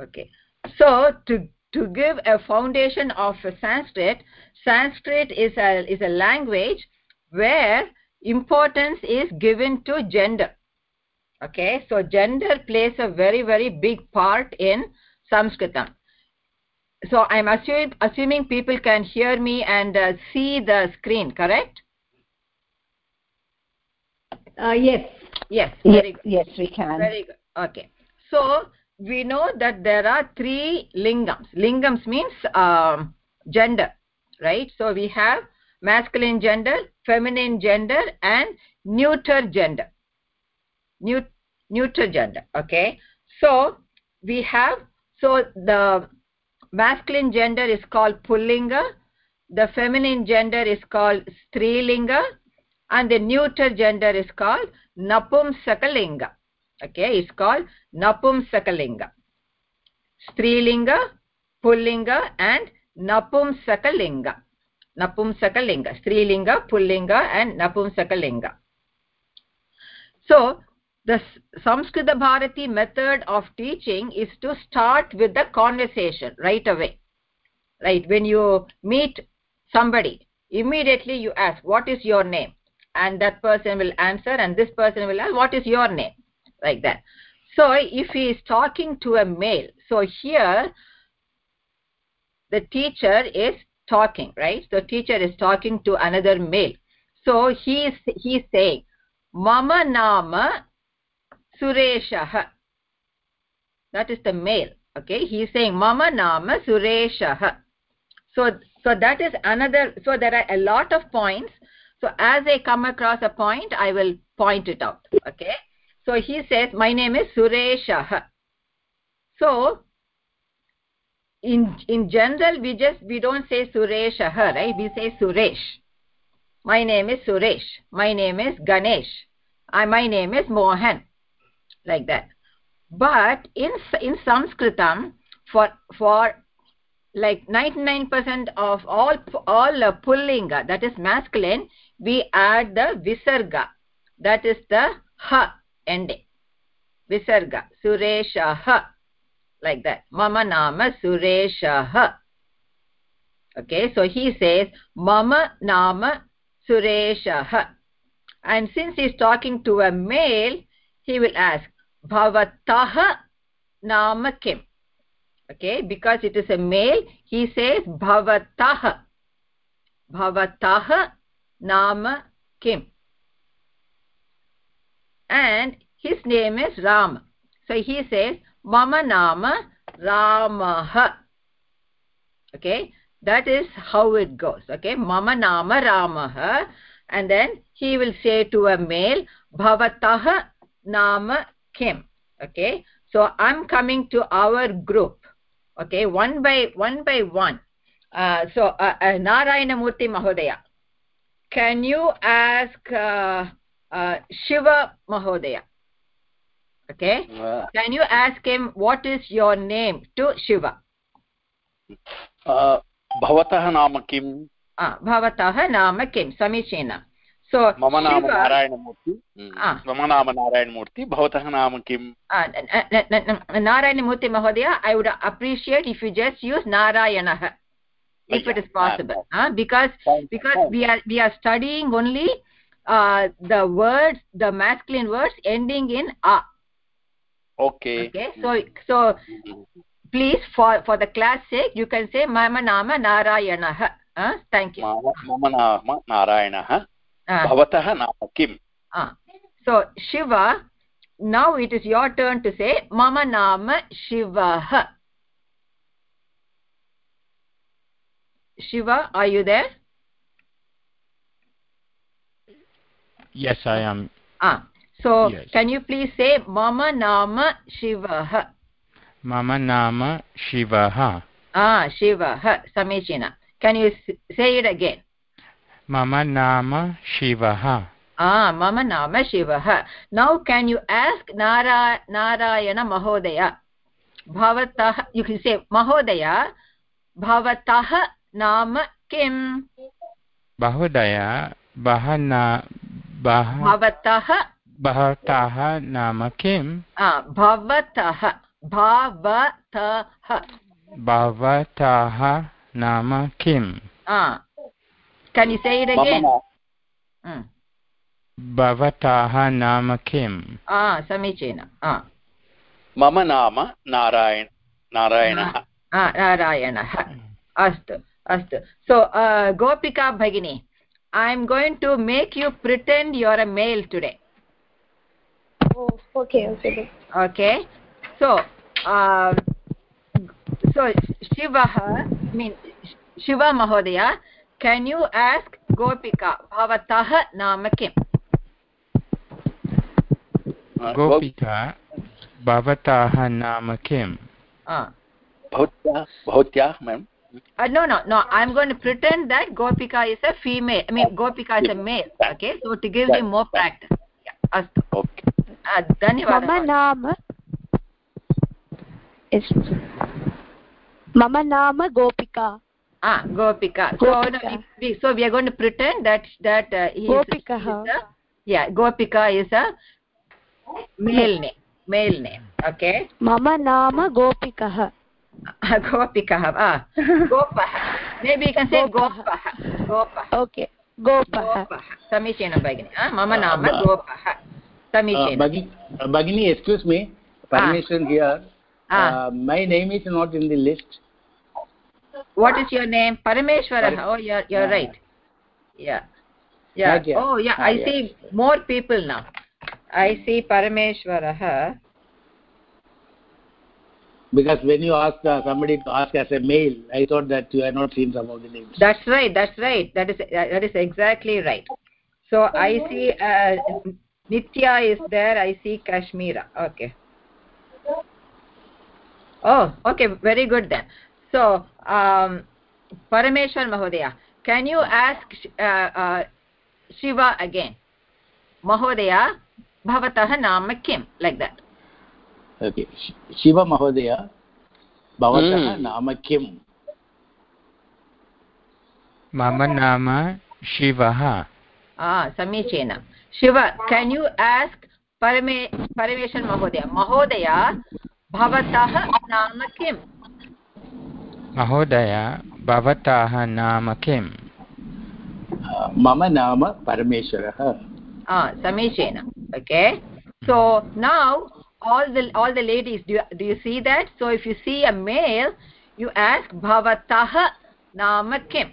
okay. So to to give a foundation of sanskrit sanskrit is a is a language where importance is given to gender. Okay. So gender plays a very very big part in sanskritam. So i'm assuming assuming people can hear me and uh, see the screen correct? Uh, yes. Yes. Yes, yes we can. Very good. Okay. So we know that there are three lingams. Lingams means um, gender right? So we have masculine gender feminine gender and neuter gender. Neut neuter gender okay? So we have so the masculine gender is called pullinga the feminine gender is called strilinga and the neuter gender is called napumsakalinga okay it's called napumsakalinga strilinga pullinga and napumsakalinga napumsakalinga strilinga pullinga and napumsakalinga so the samskrita bharati method of teaching is to start with the conversation right away. Right when you meet somebody immediately you ask what is your name? And that person will answer and this person will ask what is your name like that. So if he is talking to a male so here the teacher is talking right? The teacher is talking to another male. So he is he is saying mama nama sureshah that is the male okay? He is saying mama nama sureshah so so that is another so there are a lot of points. So as i come across a point i will point it out okay so he says my name is sureshah. So in in general we just we don't say sureshah right? We say suresh. My name is suresh. My name is ganesh. I, my name is mohan. Like that. But in in sanskritam for for like 99% of all all uh, pullinga that is masculine we add the visarga. That is the ha ending visarga sureshah. Like that. Mama nama sureshah. Okay so he says mama nama sureshah. And since he is talking to a male he will ask bhavatah nama kim? Okay because it is a male he says bhavatah bhavatah nama kim and his name is ram. So he says mama nama ramah okay that is how it goes. Okay mama nama ramah and then he will say to a male bhavatah nama kim. Okay so i'm coming to our group. Okay one by one by one. Uh, so uh, uh, narayana murthy mahodaya can you ask uh, शिवमहोदय okay uh, can you ask him what is your name to shiva uh, bhavatah naam kim ah bhavatah naam kim samichina so mama naam narayanamurti mama naam narayanamurti bhavatah naam kim narayanamurti mahodaya i would appreciate if you just use narayanah if it is possible uh, because because we are we are studying only uh, the words the masculine words ending in a. Okay. Okay so so please for for the class sake you can say mama nama narayanah. Uh, thank you. Mama nama narayanah. Bhavatah nama kim. So shiva now it is your turn to say mama nama shivah shiva are you there yes i am ah so yes. can you please say mama nama shivah mama nama shivah ah shivah samechina can you say it again mama nama shivah ah mama nama shivah now can you ask nara narayana mahodaya bhavatah you can say mahodaya bhavatah नाम किम् महोदय भवतः भवतः नाम किं भवतः भवतः। भवतः नाम किम्? Hmm. भवतः नाम किम्? समीचीनं मम नाम नारायण नारायणः। नारायणः। अस्तु अस्तु। सो गोपिका भगिनी nama narayan narayanah narayanah astu astu so gopika bhagini i am going to make you pretend you are a male today. Oh okay okay okay. So uh, so shivah i mean shiva mahodaya can you ask gopika bhavatah naam kim? Gopika bhavatah naam kim. Ah bhavtya bhavtya ma'am uh, no no no. I'm going to pretend that gopika is a female. I mean gopika is a male okay? So to give him more practice. Yeah okay. Uh, dhanyawad. Mama nama. is mama nama gopika. Ah gopika. So no, we, so we are going to pretend that that uh, he gopika is, is yeah gopika is a male name male name okay? Mama nama Gopika. gopikah ah gopah maybe you can say gopah gopah okay गोपः gopah samichinam bagini ah mama nama gopah samichinam bagini excuse me. Permission here. Ah. uh, my name is not in the list. What is your name? Parameshwarah oh you're you're right. Yeah. Yeah. Oh yeah Ah, i yes. see more people now. I see parameshwarah because when you ask uh, somebody to ask as a male i thought that you have not seen some of the names. That's right that's right. That is that is exactly right. So i see uh, nitya is there i see kashmira. Okay. Oh okay very good then. So um parameshwar mahodaya can you ask uh, uh, shiva again? Mahodaya bhavatah naam kim like that okay शिवमहोदय भवतः hmm. नाम किम्? मम नाम शिवः। समीचीनं। शिव केन् यु ask परमे परमेशन् महोदय? महोदय भवतः नाम किम्? महोदय भवतः नाम किम्? मम नाम परमेश्वरः। समीचीनम् okay so now all the all the ladies do you, do you see that? So if you see a male you ask bhavatah naam kim?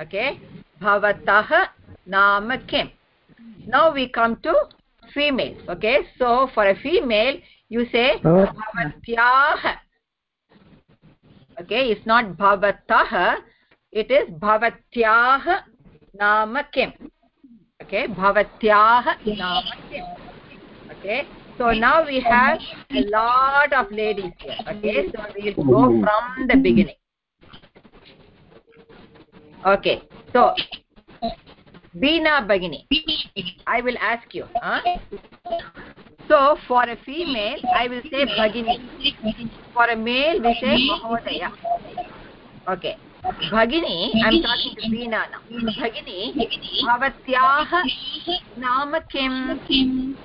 Okay? Bhavatah naam kim? Now we come to females okay? So for a female you say bhavatyah okay? It's not bhavatah it is bhavatyah naam kim? Okay? Bhavatyah naam kim? Okay so now we have a lot of ladies here okay so we will go mm-hmm. from the beginning okay so Bina Bagini, I will ask you. Huh? So for a female, I will say Bagini. For a male, we say Mahodaya. Okay. Bagini, I'm talking to Bina now. Bagini, Bhavatyah Kim?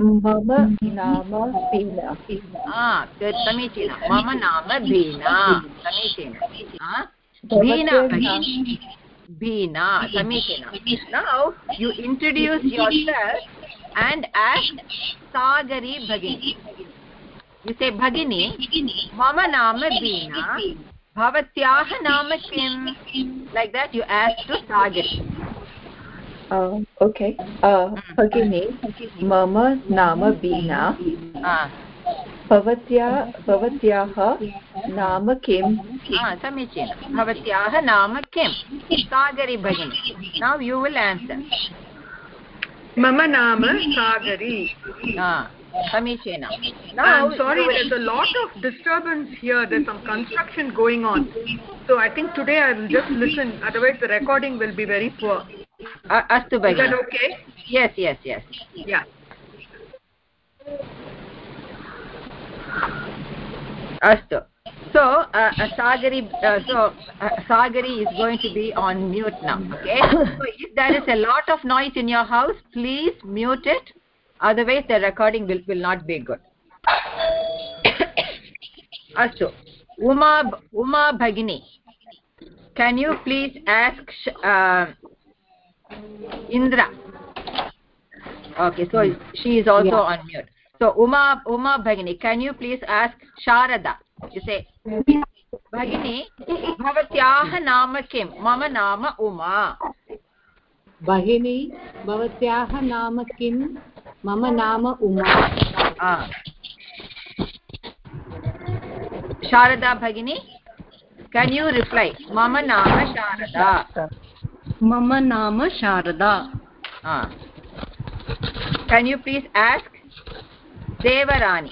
मम नाम भीना। समीचीनं। मम नाम भीना। समीचीनं। भीना समीचीनं। Now you introduce yourself and as Sagari भगिनी। यु से भगिनी मम नाम भीना। भवत्याः नाम किं like that you as to Sagari okay भगिनी मम नाम बीना ah भवत्या भवत्याः नाम किम् ah समीचीनं भवत्याः नाम किं सागरी भगिनी now you will answer मम नाम सागरी ah समीचीनं now I'm sorry, you will- there's a lot of disturbance here. There's some construction going on. So I think today I'll just listen. Otherwise, the recording will be very poor. अ- अस्तु Is that भगिनि okay? yes yes yes Yeah. अस्तु so uh, uh, sagari uh, so uh, sagari is going to be on mute now okay so if there is a lot of noise in your house please mute it otherwise the recording will will not be good अस्तु उमा उमा भगिनी can you please ask uh, indra okay so she is also yeah. on mute so uma uma bhagini can you please ask sharada you say भगिनी भवत्याः नाम किं मम नाम उमा भगिनी भवत्याः नाम किं मम नाम उमा शारदा भगिनी केन् यू रिप्लै मम नाम शारदा मम नाम Sharda. can you please ask? devarani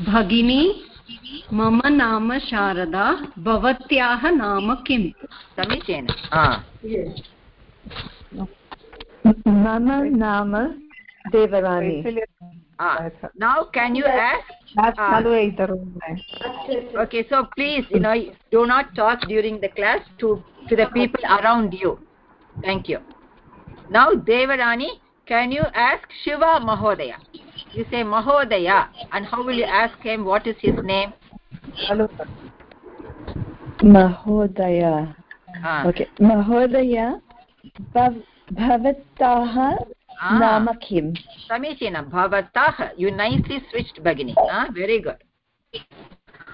भगिनी मम नाम शारदा भवत्याः नाम किं समीचीनं। हाँ। मम नाम Devarani. Now can you okay so please you know do not talk during the class to to the people around you. Thank you. Now devarani can you ask shiva mahodaya? You say mahodaya and how will you ask him? What is his name? Hello mahodaya. Ah. okay. Mahodaya भवतः नाम किं समीचीनं भवतः you nicely switched very good.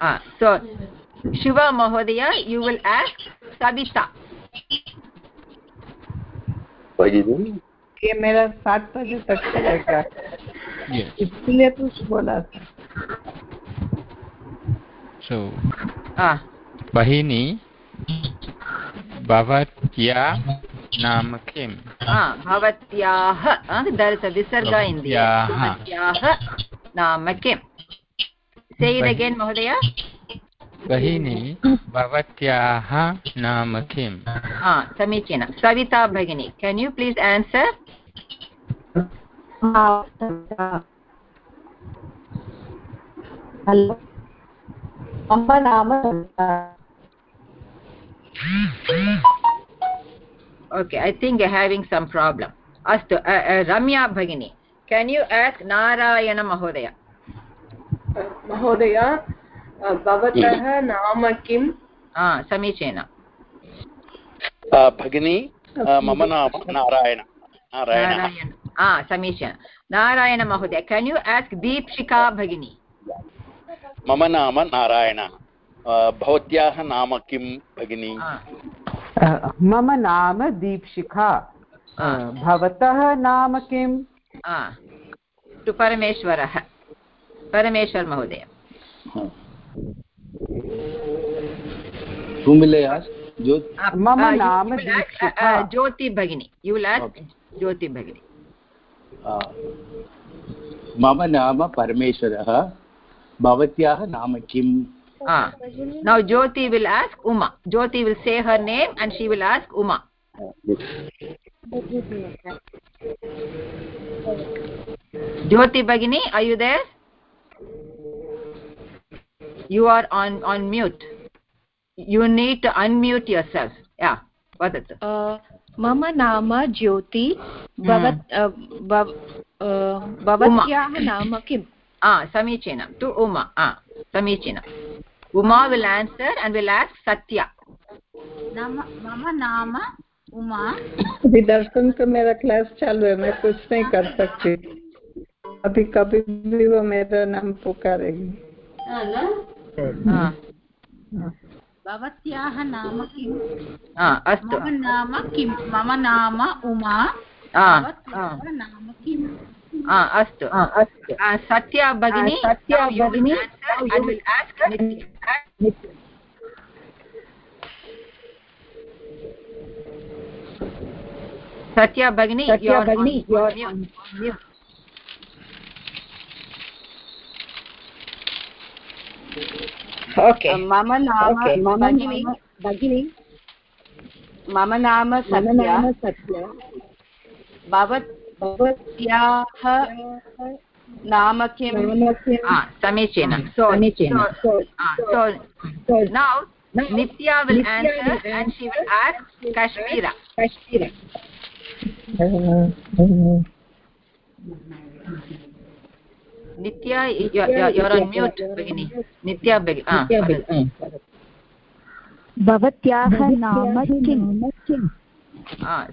Ah, so. shiva mahodaya you will ask savita भगिनी ये मेरा सात बजे तक चलेगा इसलिए तो बोला था। सो हाँ। बहिनी भवत्या नाम किं हाँ, भवत्याः हाँ, विसर्ग इन्द्रियाः नाम किं से महोदय भगिनी भवत्याः नाम किम्? समीचीनं. सविता भगिनी can you please answer okay I think I having some problem अस्तु रम्या भगिनी केन् यु आस् नारायणमहोदय महोदय भवतः नाम किम् समीचीनं। भगिनी मम नाम नारायण। नारायण। समीचीनं। नारायण महोदय केन् यु आस्क् दीप्शिका भगिनी? मम नाम नारायण। भवत्याः नाम किं भगिनी? मम नाम दीप्शिखा भवतः नाम किम् परमेश्वरः परमेश्वर महोदय। who will i ask jyot uh, mama uh, naam deekshita uh, uh, jyoti bhagini you will ask okay. jyoti bhagini मम नाम परमेश्वरः भवत्याः नाम किम् now jyoti will ask uma jyoti will say her name and she will ask uma jyoti bagini are you there you are on on mute. You need to unmute yourself. Yeah वदतु मम नाम ज्योति भवत्याः नाम किम्? समीचीनं. तु उमा समीचीनम् uma will answer and will ask satya. mama नाम उमा। अभी दर्शन तो मेरा क्लास चालू है मैं कुछ नहीं कर सकती। अभी कभी भी वो मेरा नाम पुकारेगी। भवत्याः नाम किम्? अस्तु। मम नाम किं मम नाम उमा। नाम किम्? अस्तु। अस्तु। सत्या भगिनी सत्या भगिनी सत्या भगिनी सत्या भगिनी ओके मम नाम भगिनी भगिनी मम नाम सत्या भवत्याः नाम किं समीचीनं समीचीनं so now nitya will answer and she will ask kashmira kashmira nitya you're on mute begini nitya begini भवत्याः नाम किम्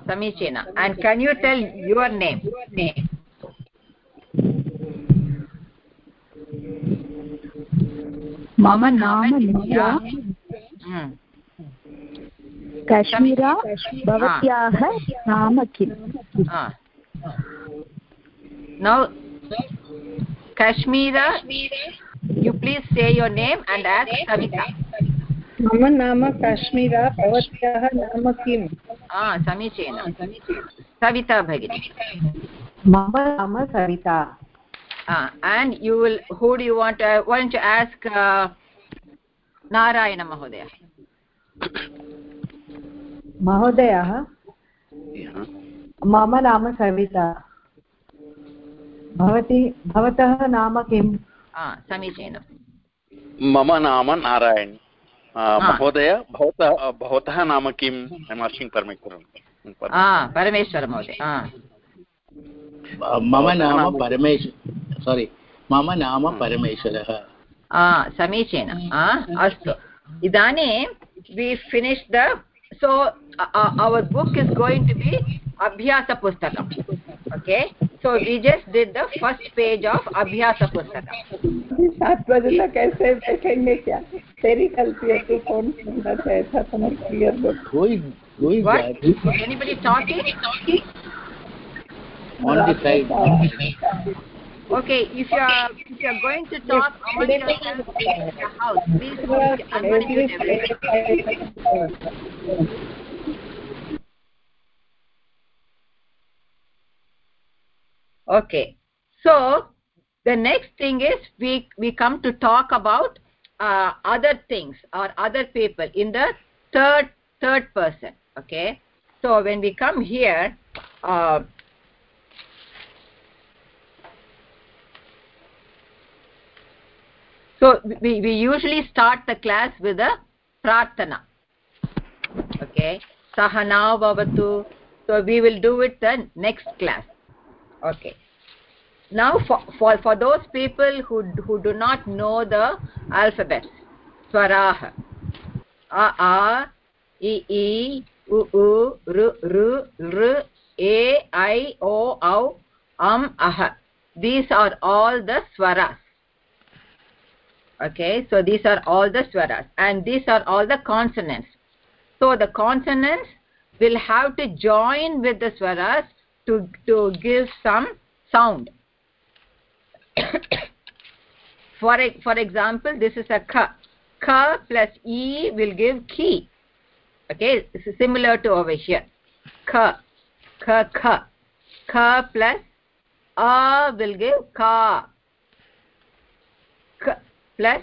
समीचीन and can you tell your name मम नाम नित्या कश्मीरा भवत्याः नाम किम् kashmira you please say your name and ask savita मम नाम काश्मीरा भवत्याः नाम किम् समीचीनं सविता भगिनी मम नाम Savita and you will who do you want to want to ask uh, narayana mahodaya महोदयः मम नाम सविता भवती भवतः नाम किम्? समीचीनं. मम नाम नारायण. महोदय भवतः भवतः नाम किम्? ऐम् आस्किङ्ग् परमेश्वरं परमेश्वर. महोदय मम नाम परमेश्वर सोरि मम नाम परमेश्वरः. समीचीनम् अस्तु. इदानीं we finish the so uh, our book is going to be abhyasa pustakam okay so we just did the first page of abhyasa pustakam सात बजे तक ऐसे बैठेंगे क्या तेरी गलती है तू फ़ोन सुनना चाहता था मैं क्लियर कोई कोई anybody talking on the side okay if you are if you are going to talk among yourself in your house please unmute everyone okay. So the next thing is we we come to talk about uh, other things or other people in the third third person. Okay. So when we come here uh, so we, we usually start the class with a prarthana. Okay. Sahana bhavatu so we will do it the next class okay. Now for for, for those people who who do not know the alphabets swarah a a i i u u r r r a i o au am ah these are all the swaras. Okay so these are all the swaras. And these are all the consonants. So the consonants will have to join with the swaras to to give some sound. For for example this is a ka ka plus e will give ki. Okay this is similar to over here. Ka ka ka. Ka plus a will give ka. K plus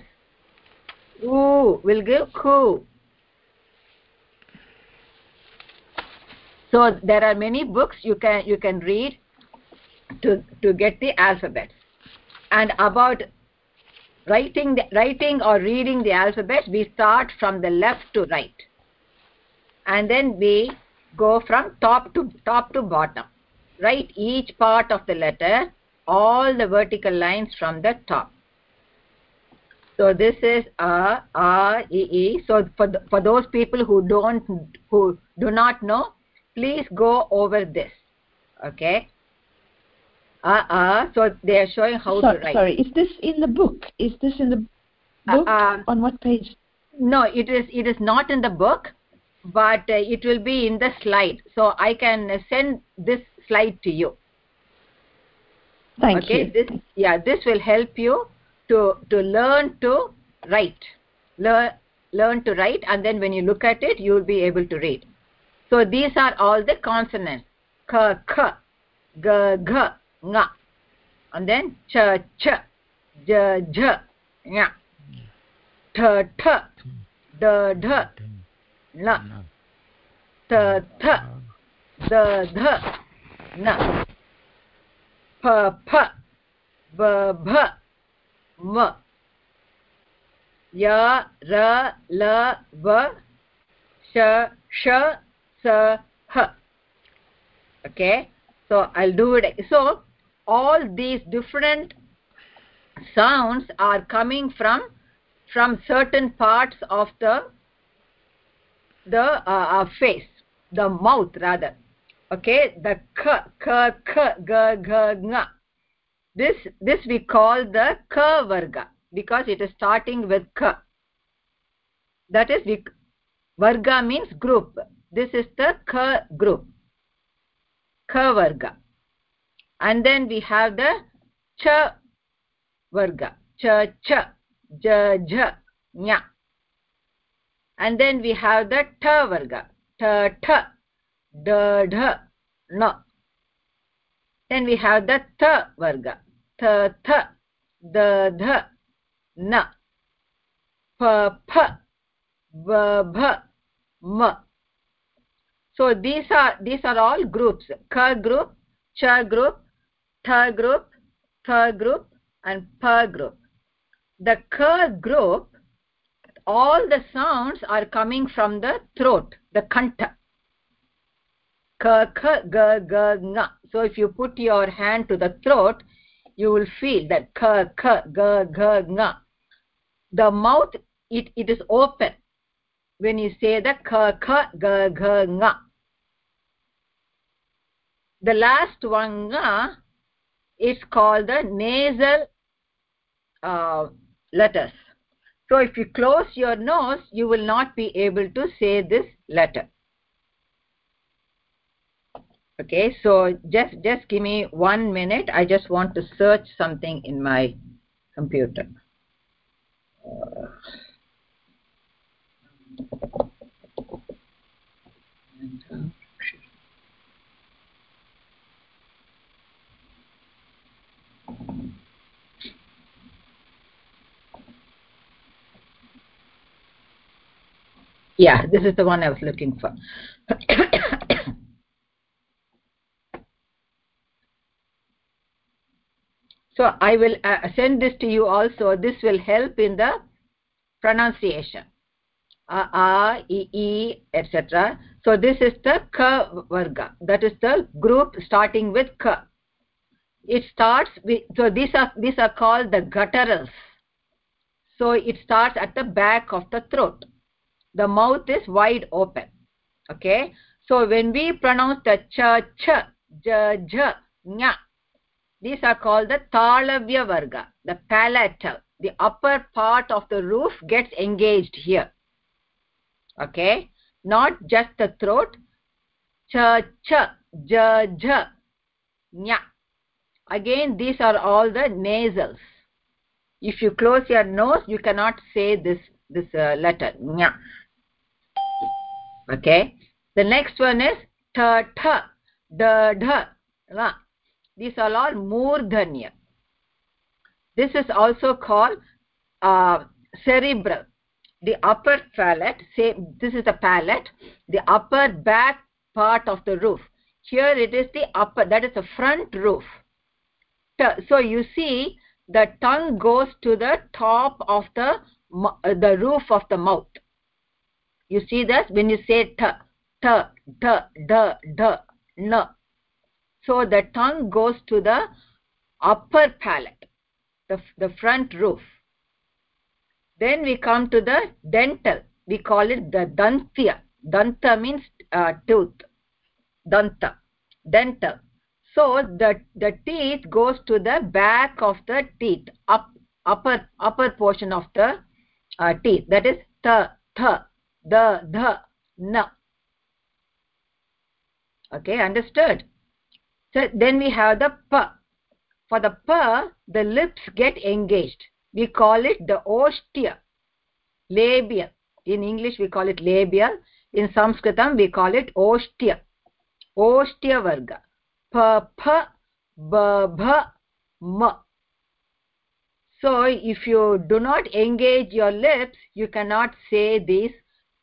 u will give ku so there are many books you can you can read to to get the alphabet. And about writing the, writing or reading the alphabet we start from the left to right. And then we go from top to top to bottom. Write each part of the letter all the vertical lines from the top. So this is a a e e. So for the, for those people who don't who do not know please go over this okay? Uh uh so they are showing how sorry, to write. sorry is this in the book? Is this in the book? uh, uh, on what page? no it is it is not in the book but uh, it will be in the slide. So i can send this slide to you. Thank okay you. this yeah this will help you to to learn to write. Learn learn to write and then when you look at it you will be able to read so these are all the consonants. K k g g nga and then ch ch j j nya th th d d na t th d d na p p b b m. Ya ra la va sh sh sa okay? So i'll do it. So all these different sounds are coming from from certain parts of the the uh, uh, face the mouth rather. Okay? The k k k g g nga this this we call the k varga because it is starting with k. That is varga means group this is the k group. K varga. And then we have the cha varga. Cha cha ja ja nya. And then we have the ta varga. Ta ta da dha na then we have the ta varga. Ta ta da dha na pa pa va bha ma so these are these are all groups. Ka group cha group tha group tha group and pa group. The ka group all the sounds are coming from the throat the kanta. Ka kha ga ga nga so if you put your hand to the throat you will feel that ka kha ga ga nga the mouth it it is open. When you say the ka kha ga ga nga the last one nga is called the nasal uh, letters. So if you close your nose you will not be able to say this letter. Okay so just just give me one minute. I just want to search something in my computer. Uh, yeah this is the one i was looking for. So i will uh, send this to you also. This will help in the pronunciation. A a e e etc so this is the ka varga. That is the group starting with ka it starts with so these are these are called the gutturals. So it starts at the back of the throat. The mouth is wide open. Okay? So when we pronounce the cha cha ja ja nya these are called the talavya varga the palatal. The upper part of the roof gets engaged here. Okay? Not just the throat. Cha cha ja ja nya again these are all the nasals. If you close your nose you cannot say this this uh, letter. Nya. Okay? The next one is ta tha da dha la. These are all murdhanya this is also called uh, cerebral. The upper palate say this is the palate. The upper back part of the roof. Here it is the upper that is the front roof so you see the tongue goes to the top of the the roof of the mouth. You see this? When you say t t d d d n. So the tongue goes to the upper palate the the front roof. Then we come to the dental. We call it the dantya danta means uh, tooth. Danta dental so the the teeth goes to the back of the teeth up upper upper portion of the uh, teeth. That is ta tha the the na okay understood? So then we have the pa for the pa the lips get engaged. We call it the ostia labial in english we call it labial in sanskritam we call it ostia ostia varga pa pa ba bha so if you do not engage your lips you cannot say these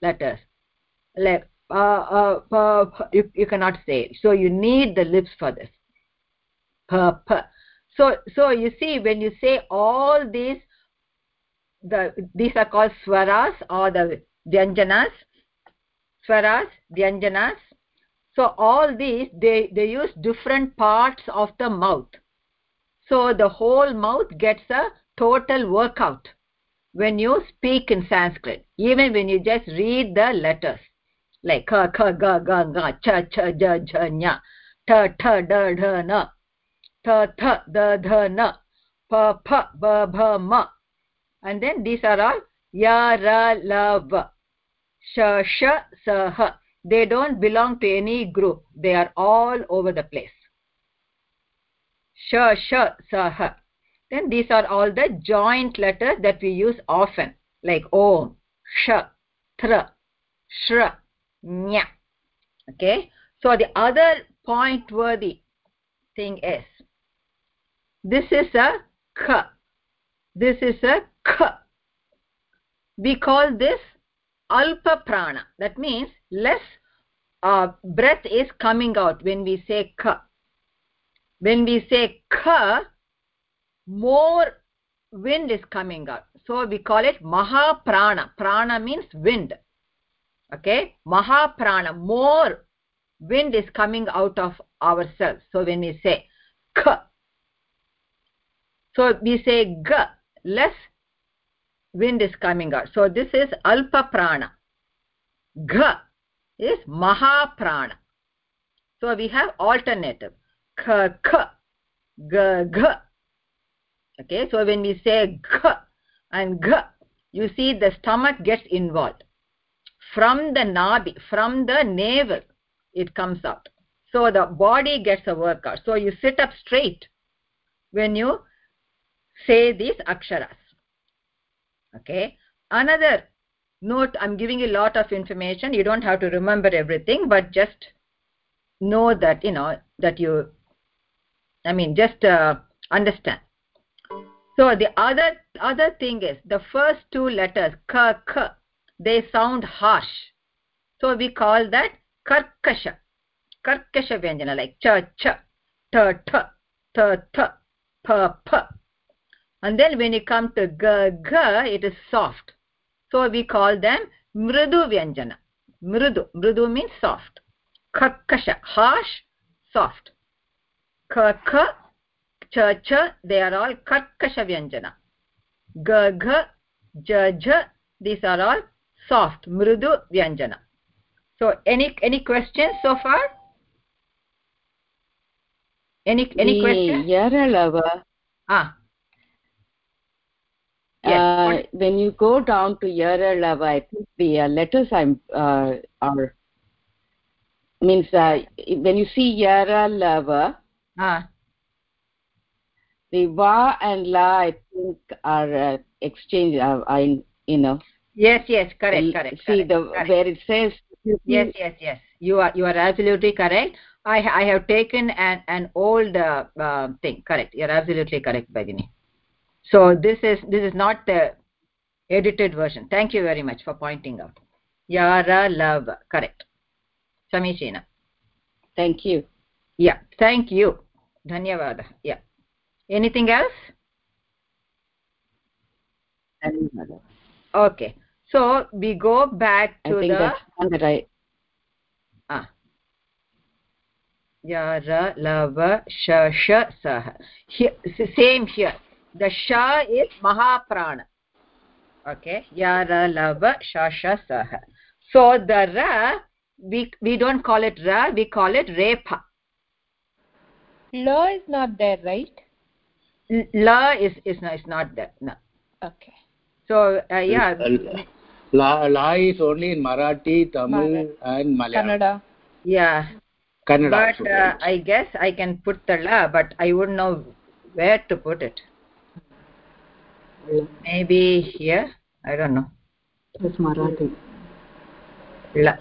letters like uh, uh, you, you cannot say it. so you need the lips for this pa, pa. so so you see when you say all these the these are called swaras or the vyanjanas swaras vyanjanas so all these they they use different parts of the mouth. So the whole mouth gets a total workout. When you speak in sanskrit even when you just read the letters like ka ka ga ga ga cha cha ja ja nya ta ta da da na ta ta da da na pa pa ba ba ma. And then these are all ya ra la va sha sha sa ha they don't belong to any group. They are all over the place. Sha sha sa then these are all the joint letters that we use often. Like om sh tra shra nya. Okay? So the other point worthy thing is this is a k. This is a k. We call this alpa prana that means less uh, breath is coming out when we say k. When we say k more wind is coming out. So we call it mahaprana. Prana Prana means wind. Okay? Mahaprana more wind is coming out of ourselves. So when we say k. So we say g less wind is coming out. So this is alpa prana. G is mahaprana. So we have alternative. K k g g. Okay so when we say g and g you see the stomach gets involved. From the nabi from the navel it comes out. So the body gets a workout. So you sit up straight when you say these aksharas okay? Another note i'm giving you a lot of information. You don't have to remember everything but just know that you know that you i mean just uh, understand. So the other other thing is the first two letters ka ka they sound harsh. So we call that karkasha. Karkasha vyanjana like cha cha ta ta ta ta pa pa and then when you come to ga ga it is soft. So we call them mridu vyanjana. Mridu mridu means soft. Karkasha harsh soft. Ka ka cha cha they are all karkasha vyanjana. Ga gha ja these are all soft mridu vyanjana. So any any questions so far? Any any questions? yaralava. Ah yes. Uh, when you go down to yaralava i think the uh, letters i'm uh, are means uh, when you see yaralava ah the va and la i think are uh, exchanged uh, I, you know. Yes yes correct correct see correct, the correct. where it says yes yes yes. You are you are absolutely correct. I i have taken an an old uh, uh, thing correct. You're absolutely correct bagini so this is this is not the edited version. Thank you very much for pointing out. yaralava. Correct. Samishina thank you. Yeah. Thank you. Dhanyawad yeah. Anything else? Okay. So we go back to I think the that's one that I ah. Yara lava shasha sha sah here, same here the sha is mahaprana. Okay yara lava sha sha sah so the ra we we don't call it ra we call it repa la is not there right? La is is not is not there no. Okay. So uh, yeah. La la is only in marathi tamil Marathi. and malayalam. Kannada. Yeah. Kannada. But uh, i guess i can put the la but i wouldn't know where to put it maybe here? I don't know. It's marathi. la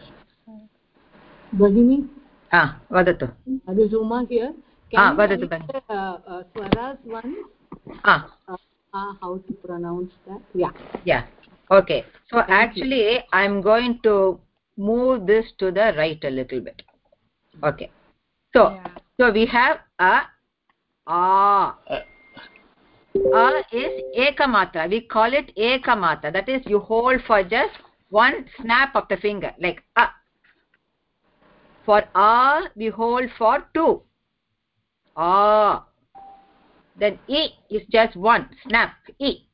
bagini ah vadatu adu zuma here. Ah, can vadatu, you Bagini. uh, uh, swaras one? ah uh, how to pronounce that? Yeah. Yeah. Okay. So actually i'm going to move this to the right a little bit. Okay. So so we have a ah a is ekamatra we call it ekamatra that is you hold for just one snap of the finger like a for a we hold for two. Ah then e is just one snap e.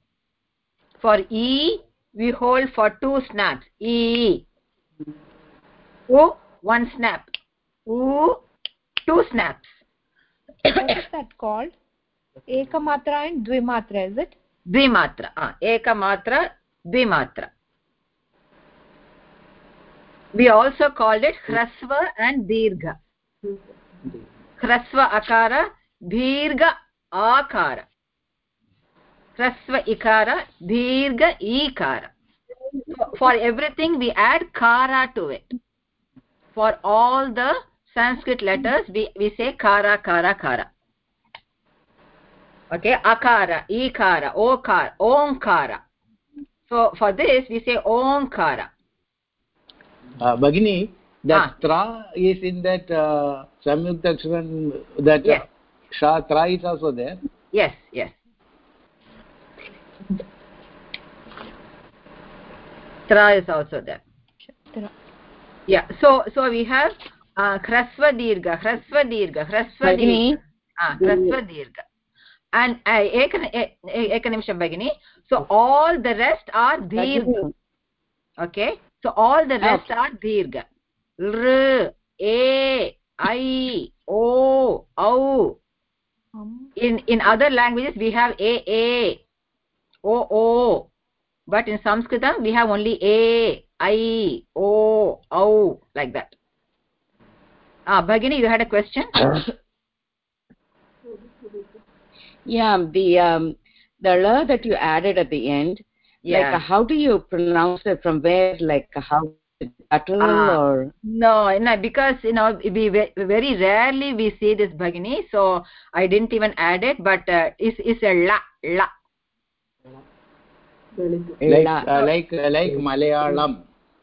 For e we hold for two snaps e. O one snap. U two snaps. What is that called एकमात्रा and द्विमात्रा is it द्विमात्रा एकमात्रा द्विमात्रा we also called it ह्रस्व and दीर्घ ह्रस्व अकार दीर्घ आकार ह्रस्व इकार दीर्घ ईकार फार् एव्रिथिङ्ग् वि एड् कारा to it for all the Sanskrit letters we say कारा कारा कारा okay? Akara ikara okara onkara. So for this we say onkara. Uh, bagini that ah. tra is in that uh, samyukta that yes. uh, sha tra is also there. Yes yes. Tra is also there. Yeah so so we have uh, hrasva dirgha hrasva dirgha hrasva dirgha. Ah hrasva dirgha and ekanimisham bagini so all the rest are dirgha. Okay? So all the rest are dirgha. R a i o au. In in other languages we have a a o o. But in sanskritam we have only a i o au like that. Ah bagini you had a question yeah the um the la that you added at the end yeah. like how do you pronounce it? From where like how battle uh, or? no no because you know we very rarely we see this bhagini so i didn't even add it but uh, it's it's a la la. Like uh, like uh, like malayalam.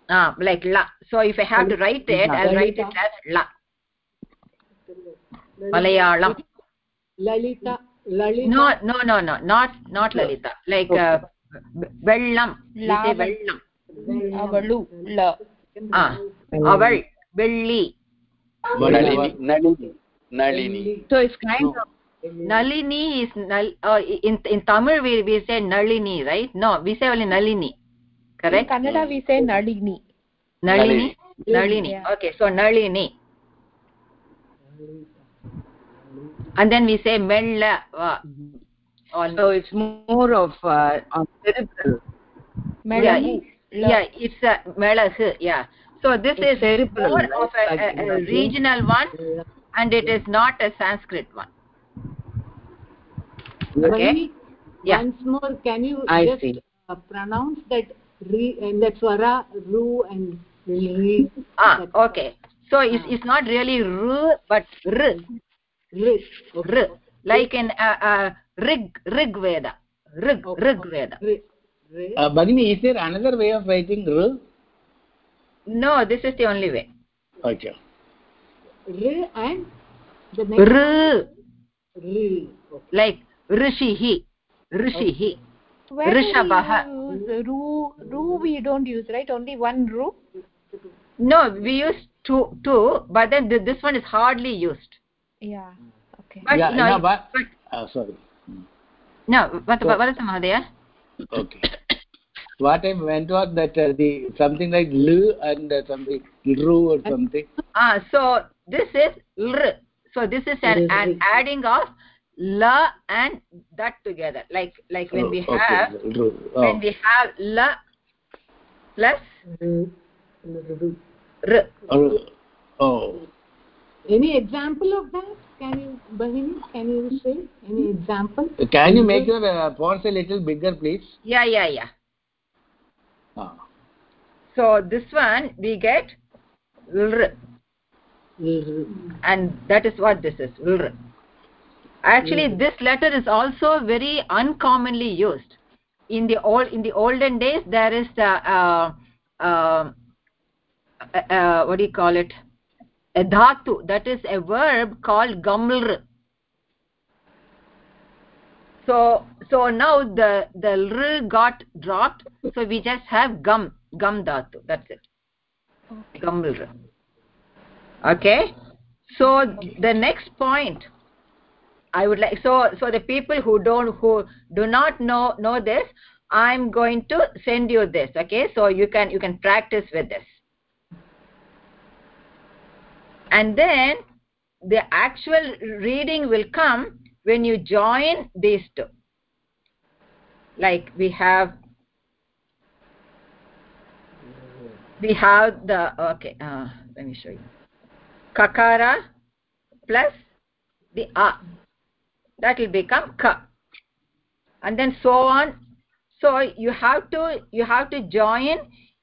Ah like la. So if i have to write it i'll write it as la. Malayalam. Lalita lalita no no no no not not lalita like okay. uh, vellam we say vellam avalu la ah aval velli nalini nalini so it's kind no. of nalini is nal uh, in in tamil we we say nalini right no we say only nalini correct in kannada we say nalini nalini nalini nalini yeah. okay so nalini and then we say mella uh, so it's more of uh, on cerebral. Yeah, yeah it's a melagu yeah. So this it's is cerebral, more of a, a, a regional one and it is not a sanskrit one. Okay? Yeah. once more can you I just see. Uh, pronounce that re and that swara ru and li ah okay. So it's it's not really r but r r r like in uh, uh, rig rig veda. Rig Okay. rig veda. Uh, bagini is there another way of writing r? No this is the only way. Okay. R and the next r. R. Like rishihi. Rishihi. Where Rishabhah. do we use ru ru we don't use right? Only one ru? No we use two two but then th this one is hardly used yeah. Okay. But yeah no no, but, but uh, sorry. No what what mahodaya okay. What i went was that uh, the something like l and uh, something ru or something. Ah so this is lr so this is an, an adding of la and that together. Like like when Oh, we have Ru. Oh. when we have la plus r. Oh, oh any example of that? Can you bahini can you say any example? Can you make your uh, fonts a little bigger please? Yeah yeah yeah. Ah. so this one we get lr and that is what this is lr actually this letter is also very uncommonly used. In the old in the olden days there is the uh, uh, uh, uh, what do you call it a dhatu that is a verb called gamlr so so now the the r got dropped so we just have gum gum dhatu that's it. Okay. gamlr okay? So the next point i would like so so the people who don't who do not know know this i'm going to send you this okay? So you can you can practice with this and then the actual reading will come when you join these two. Like we have we have the okay uh, let me show you. Kakara plus the a. That will become ka. And then so on. So you have to you have to join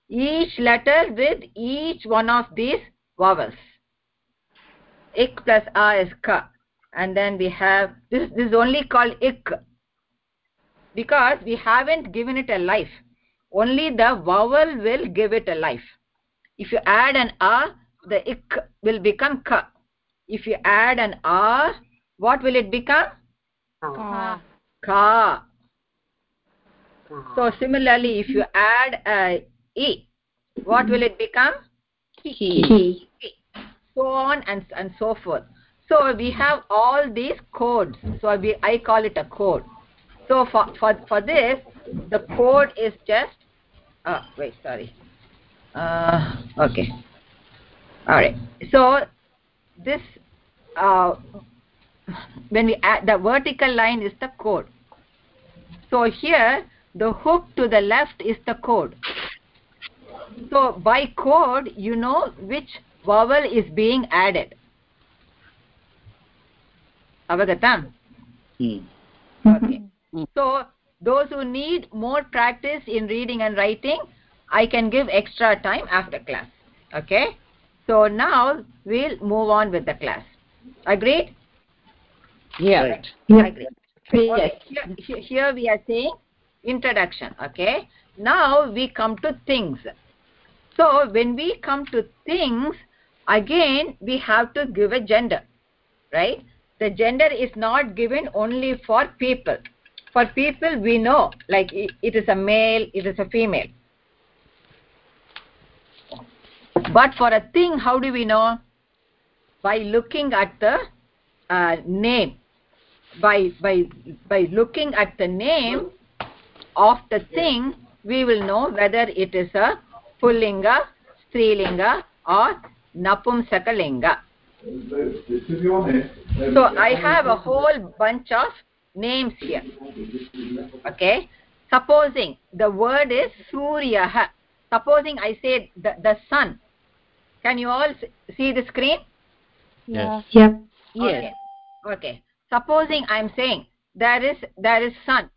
each letter with each one of these vowels ik plus a is ka and then we have this this is only called ik because we haven't given it a life. Only the vowel will give it a life. If you add an a the ik will become ka if you add an a what will it become? Ka. Ka. So similarly if you add a e what will it become? Ki. So on and and so forth. So we have all these codes. So we, i call it a code. So for for for this the code is just oh wait sorry. Uh okay. All right. So this uh when we add the vertical line is the code. So here the hook to the left is the code. So by code you know which vowel is being added. Avagatam? Hmm. okay. So those who need more practice in reading and writing i can give extra time after class. Okay? So now we'll move on with the class. Agreed? Yeah. Right. agreed. Okay. here, here- here we are saying introduction. Okay? Now we come to things. So when we come to things again we have to give a gender right? The gender is not given only for people. For people we know like it is a male it is a female. But for a thing how do we know? By looking at the uh, name. By by by looking at the name of the thing we will know whether it is a pullinga strilinga or napumsakalinga. So i have a whole bunch of names here. Okay? Supposing the word is suryah supposing i say the, the sun. Can you all see the screen? Yeah. Yep. yes. Okay. Okay supposing i am saying there is there is sun.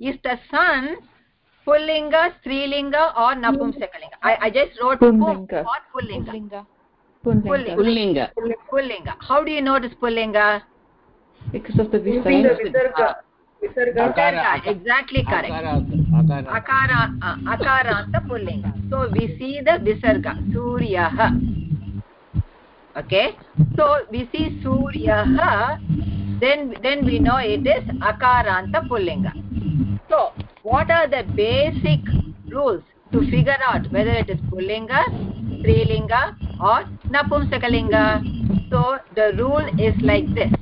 Is the sun pullinga strilinga or napumsakalinga. I i just wrote pum Pullinga. or pullinga. Linga Pullinga. Pullinga. pullinga how do you know it is pullinga Because of the using the visarga. visarga visarga Akara, Visarga, akara. exactly correct. Akara, akara. akara uh, akaranta pullinga so we see the visarga suryah okay? So we see suryah then then we know it is akaranta pullinga so what are the basic rules to figure out whether it is pullinga strilinga or napumsakalinga. So the rule is like this.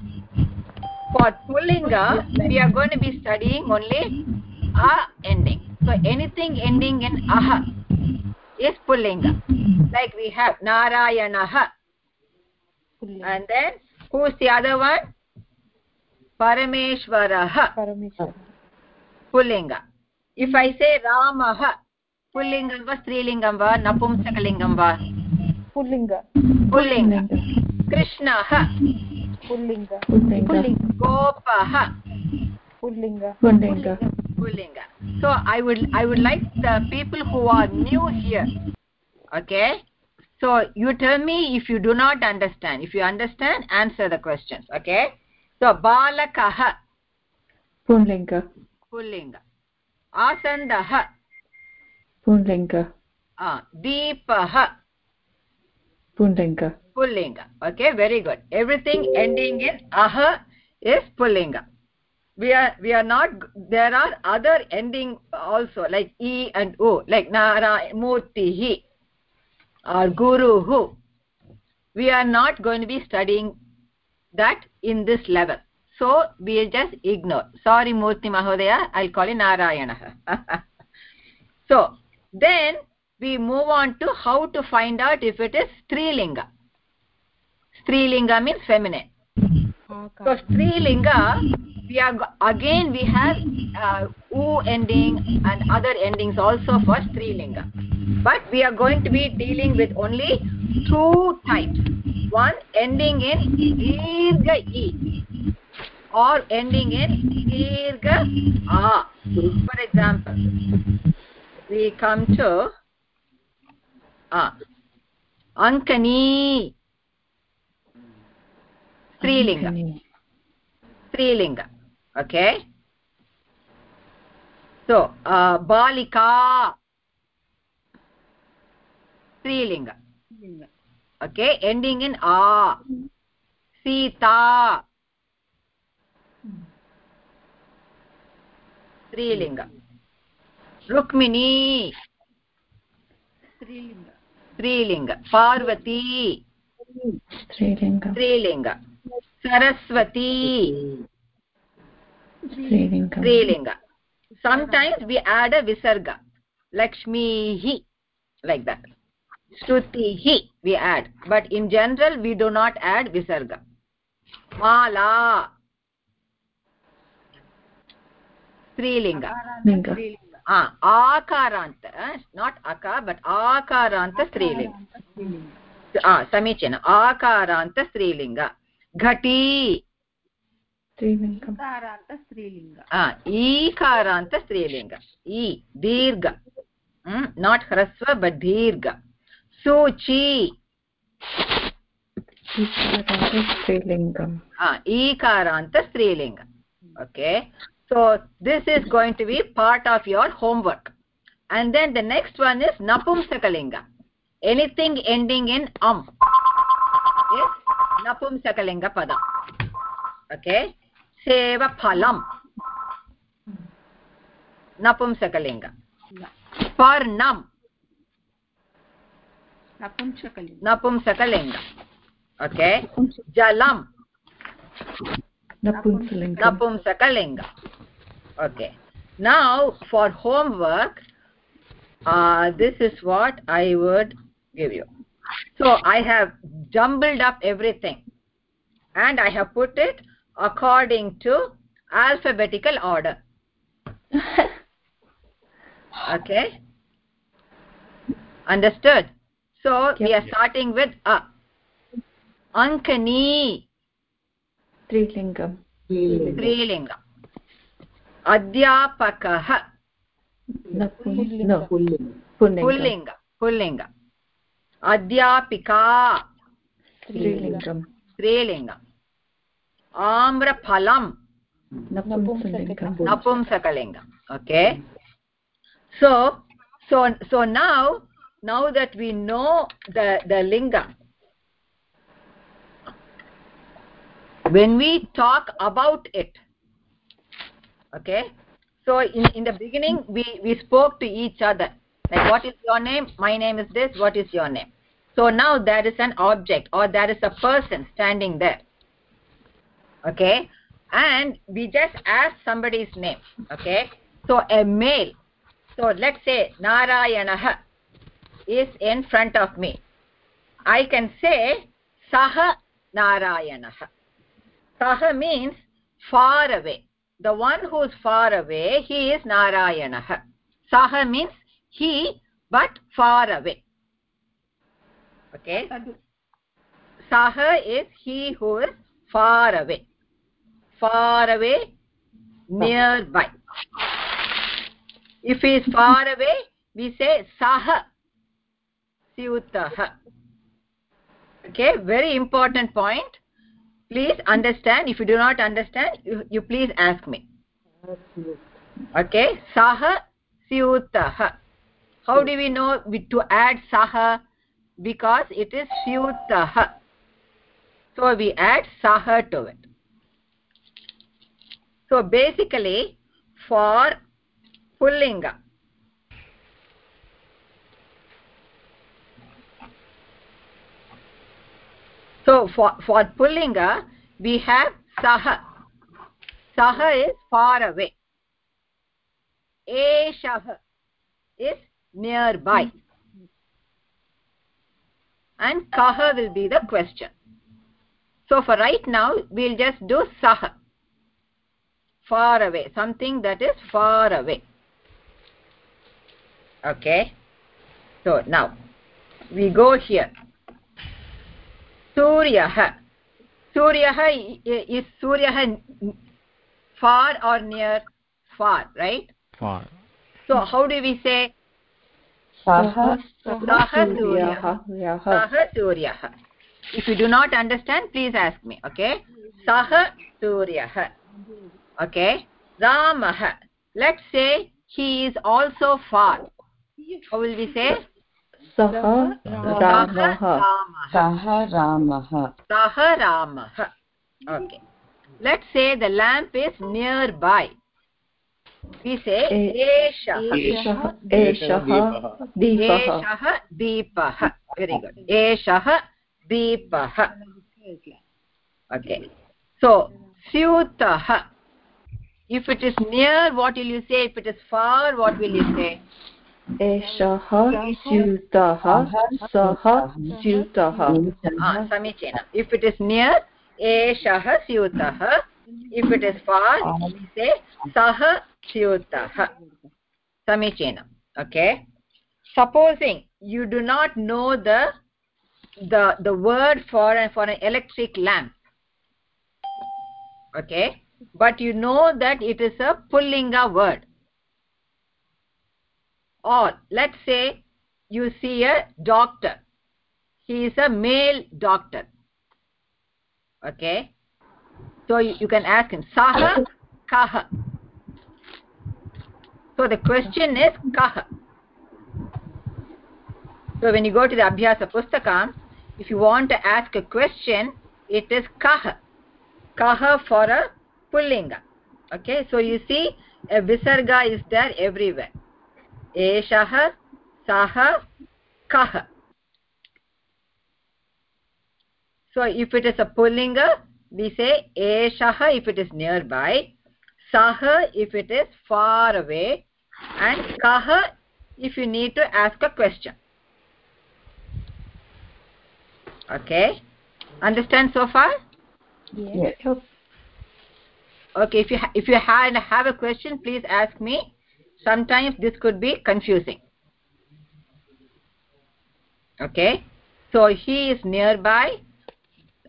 For pullinga we are going to be studying only a ending. So anything ending in aha is pullinga like we have narayanah and then who's the other one? Parameshwarah parameshwar pullinga if i say ramah pullingam va strilingam va napumsakalingam va pullinga. Pullinga. Krishnah pullinga. Pullinga. gopah pullinga. Pullinga. pullinga. So i would i would like the people who are new here okay? So you tell me if you do not understand. If you understand answer the questions okay? So balakah Pullinga. pullinga. Asandah Pullinga. ah deepah Pullinga. pullinga okay very good. Everything ending in aha is pullinga we are we are not there are other ending also like e and o like nara murtihi or guruhu. We are not going to be studying that in this level. So we just ignore. Sorry murthy mahodaya i'll call you narayanah. So then we move on to how to find out if it is strilinga. Strilinga means feminine. So strilinga we are again we have uh, u ending and other endings also for strilinga. But we are going to be dealing with only two types. One ending in dirgha e or ending in dirgha a. For example we come to ah ankani. Strilinga. Strilinga. Okay? So uh, balika. Strilinga. Okay? Ending in a. Sita. Strilinga rukmini स्त्रीलिङ्ग स्त्रीलिङ्ग पार्वती स्त्रीलिङ्ग स्त्रीलिङ्ग सरस्वती स्त्रीलिङ्ग sometimes we add a visarga lakshmihi like that shrutihi we add but in general we do not add visarga mala strilinga ah आकारान्त not अका but आकारान्त स्त्रीलिङ्ग समीचीनं आकारान्त स्त्रीलिङ्ग घटी ईकारान्त स्त्रीलिङ्ग ई दीर्घ नाट् ह्रस्व बट् दीर्घ सूची ईकारान्त स्त्रीलिङ्ग okay so this is going to be part of your homework and then the next one is napumsakalinga anything ending in um is napumsakalinga padam okay seva phalam napumsakalinga parnam नपुंसकलिङ्ग napumsakalinga okay jalam नपुंसलिङ्गम् napumsakalinga okay. Now for homework uh, this is what i would give you. So i have jumbled up everything. And i have put it according to alphabetical order. Okay. Understood? So we are starting with a. Ankani. Trilingam. Trilingam. अध्यापकः पुल्लिङ्ग पुल्लिङ्ग अध्यापिका स्त्रीलिङ्गम् स्त्रीलिङ्ग आम्रफलं नपुंसकलिङ्ग okay so so so now now that we know the the linga when we talk about it okay? So in in the beginning we we spoke to each other. Like what is your name? My name is this. What is your name? So now there is an object or there is a person standing there. Okay? And we just ask somebody's name. Okay? So a male. So let's say narayanah is in front of me. I can say sah narayanah. Saha means far away the one who is far away he is narayanah. Sah means he but far away. Okay? Sah is he who is far away. Far away nearby. If he is far away we say sah syutah okay? Very important point please understand. If you do not understand you, you please ask me. Okay? Saha syutah how do we know we, to add saha? Because it is syutah so we add saha to it. So basically for pullinga so for for pullinga we have sah saha is far away. Eshah is nearby. And kah will be the question. So for right now we'll just do sah far away. Something that is far away. Okay? So now we go here suryah suryah is suryah far or near far right? Far. So how do we say? सः suryah sah suryah if you do not understand please ask me okay? Sah suryah okay? Ramah let's say he is also far. How will we say सः रामः सः रामः सः ramah okay let's say the lamp is nearby we say eshah एषः एषः दीपः एषः दीपः very good एषः दीपः okay so स्यूतः if it is near what will you say if it is far what will you say एषः स्यूतः सः स्यूतः ah samichinam if it is near eshah syutah if it is far we say sah syutah samichinam okay supposing you do not know the the the word for for an electric lamp okay but you know that it is a pullinga word or let's say you see a doctor. He is a male doctor. Okay? So you, can ask him saha kah so the question is kah so when you go to the abhyasa pustakam if you want to ask a question it is kah kah for a pullinga okay? So you see a visarga is there everywhere eshah sah kah so if it is a pullinga we say eshah if it is nearby sah if it is far away and kah if you need to ask a question. Okay? Understand so far? Yes. okay if you if you had have a question please ask me sometimes this could be confusing. Okay? So he is nearby.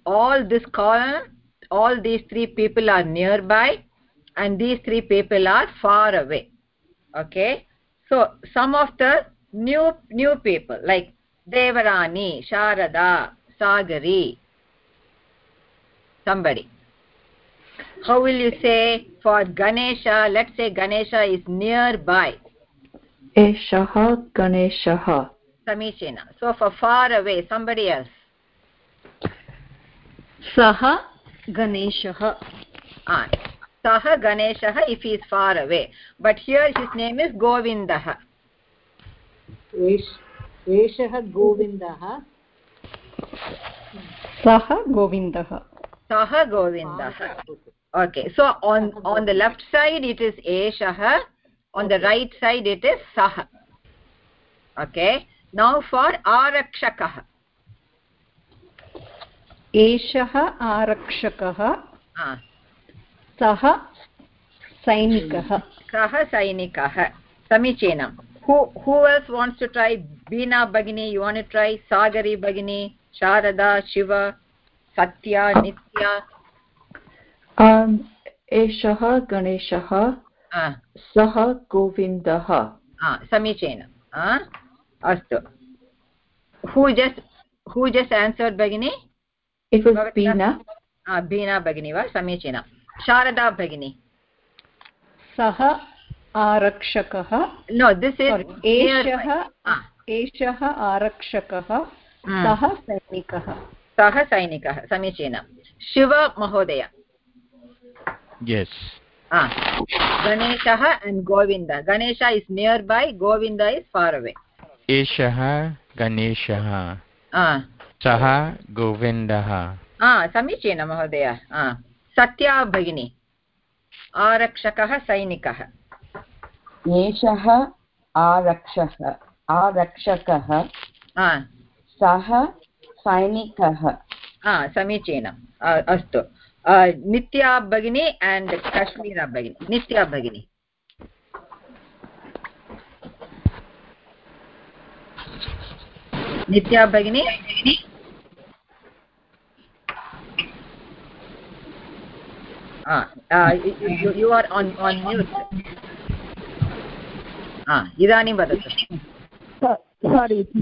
All this column all these three people are nearby and these three people are far away. Okay? So some of the new new people like devarani sharada sagari somebody how will you say for ganesha let's say ganesha is nearby एषः गणेशः samishena so for far away somebody else सः गणेशः ah sah ganeshah if he is far away but here his name is govindah एषः गोविन्दः सः गोविन्दः sah govindah okay so on on the left side it is eshah on the right side it is sah okay now for arakshakah एषः आरक्षकः ah सः सैनिकः कः सैनिकः समीचीनं who who else wants to try beena bagini you want to try sagari bagini sharada shiva Satya नित्या। एषः गणेशः सः गोविन्दः। समीचीनं। अस्तु। हू जस् हू जस् आन्सर् भगिनि? बीना भगिनी वा? समीचीनं। शारदा भगिनी। सः आरक्षकः। नो दिस् एषः एषः आरक्षकः। hmm. सः सैनिकः। सः सैनिकः समीचीनं। शिवमहोदय गणेशः and Govind. Ganesh is near by Govind is far away एषः गणेशः। सः गोविन्दः। समीचीनं महोदय। सत्या भगिनी। आरक्षकः सैनिकः। एषः आरक्षः आरक्षकः। सः सैनिकः। समीचीनम् अस्तु। नित्या भगिनी एण्ड् काश्मीरा भगिनी। नित्या भगिनी। नित्या भगिनी। You are on on mute. इदानीं वदतु। Sorry it's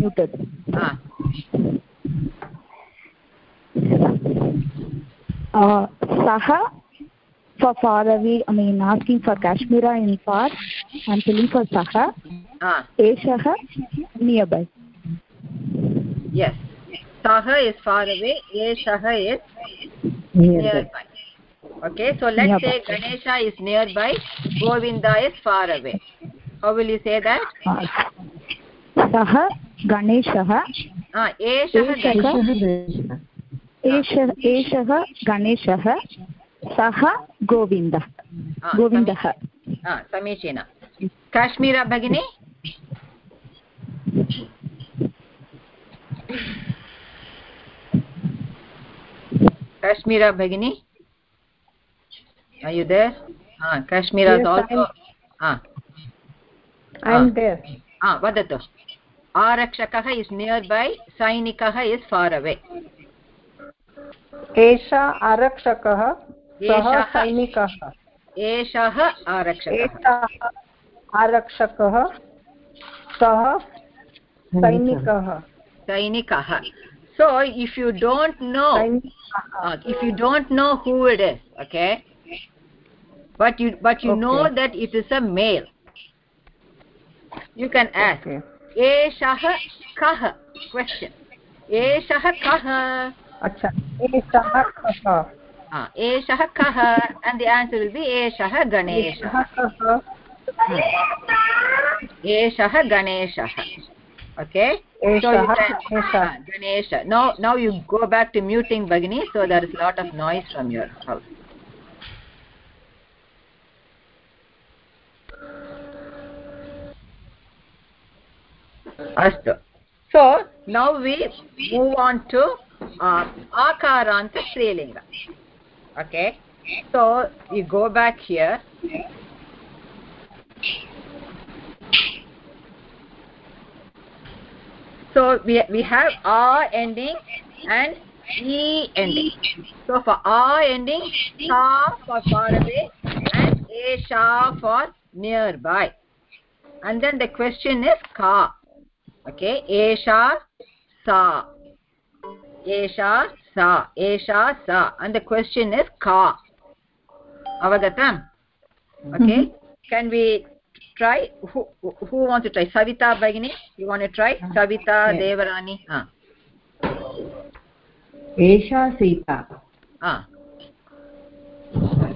Uh, Saha for far away, I mean, asking for Kashmira in far. I'm telling for Saha. Ah. a Saha nearby. Yes. Saha is far away. A Saha is nearby. Okay, so let's nearby. say Ganesha is nearby. Govinda is far away. How will you say that? Uh, Saha Ganeshah एषः गणेशः सः गोविन्दः गोविन्दः समीचीनं काश्मीरा भगिनी kashmira bagini are you there ah kashmira yes, also ah i am there ah vadatu आरक्षकः is near by सैनिकः is far away एषा आरक्षकः सः सैनिकः एषः आरक्षकः आरक्षकः सः सैनिकः सैनिकः so if you don't know uh, if you don't know who it is okay but you but you okay. know that it is a male you can ask okay. एषः कः question एषः कः अच्छा एषः कः एषः कः and the answer will be एषः गणेशः एषः गणेशः okay so you can ganesh now now you go back to muting bagini so there is a lot of noise from your house अस्तु so now we move on to uh, akaranta strilinga okay so we go back here so we we have a ending and e ending so for a ending sa for far away and a sha for nearby and then the question is ka sa. Esha sa. Esha sa. And the question is ka. Avagatam okay mm -hmm. can we try? Who who wants to try? Savita bagini you want to try? Savita yes. devarani? Ha esha sita. Ha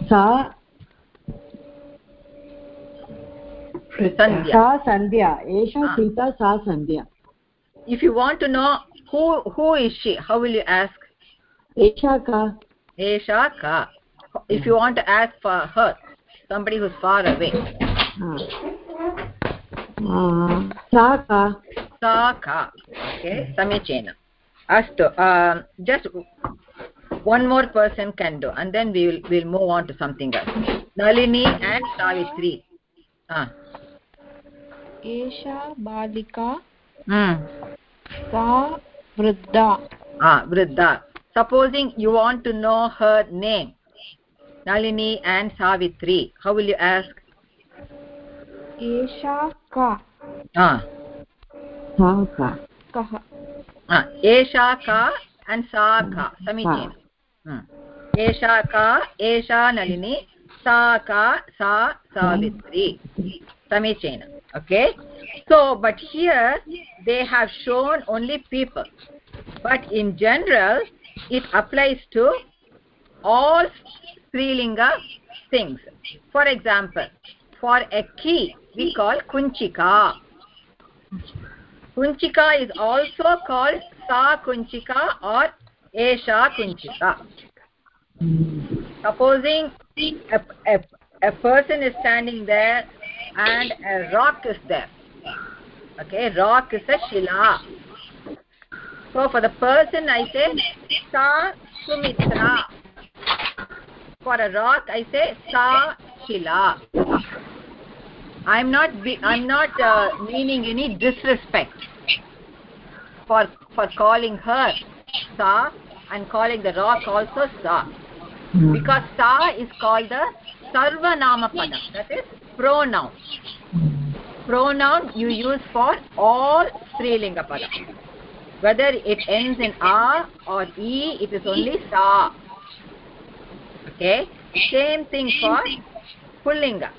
sa सा सन्ध्या एषा सीता सा सन्ध्या if you want to know who who is she how will you ask esha ka esha ka if you want to ask for her somebody who's far away sa ka sa ka okay samicena astu um, just one more person can do and then we will we'll move on to something else nalini and savitri ah एषा बालिका hmm. सा वृद्धा। हा वृद्धा. Supposing you want to know her name Nalini and Savitri how will you ask एषा का? Ah. Ah, एषा का अण्ड् सा का समीचीनम् hmm. एषा का एषा नलिनी सा का सा सावित्री. समीचीनम् okay? So but here they have shown only people. But in general it applies to all strilinga things. For example for a key we call kunchika. Kunchika is also called sa kunchika or esha kunchika. Supposing a, a, a person is standing there and a rock is there. Okay rock is a shila. So for the person i say sa sumitra. For a rock i say sa shila. I'm not i'm not uh, meaning any disrespect for for calling her sa and calling the rock also sa. Mm. because sa is called the sarvanama padam. That is pronoun. Pronoun you use for all strilinga padam whether it ends in a or e it is only sa. Okay? Same thing for pullinga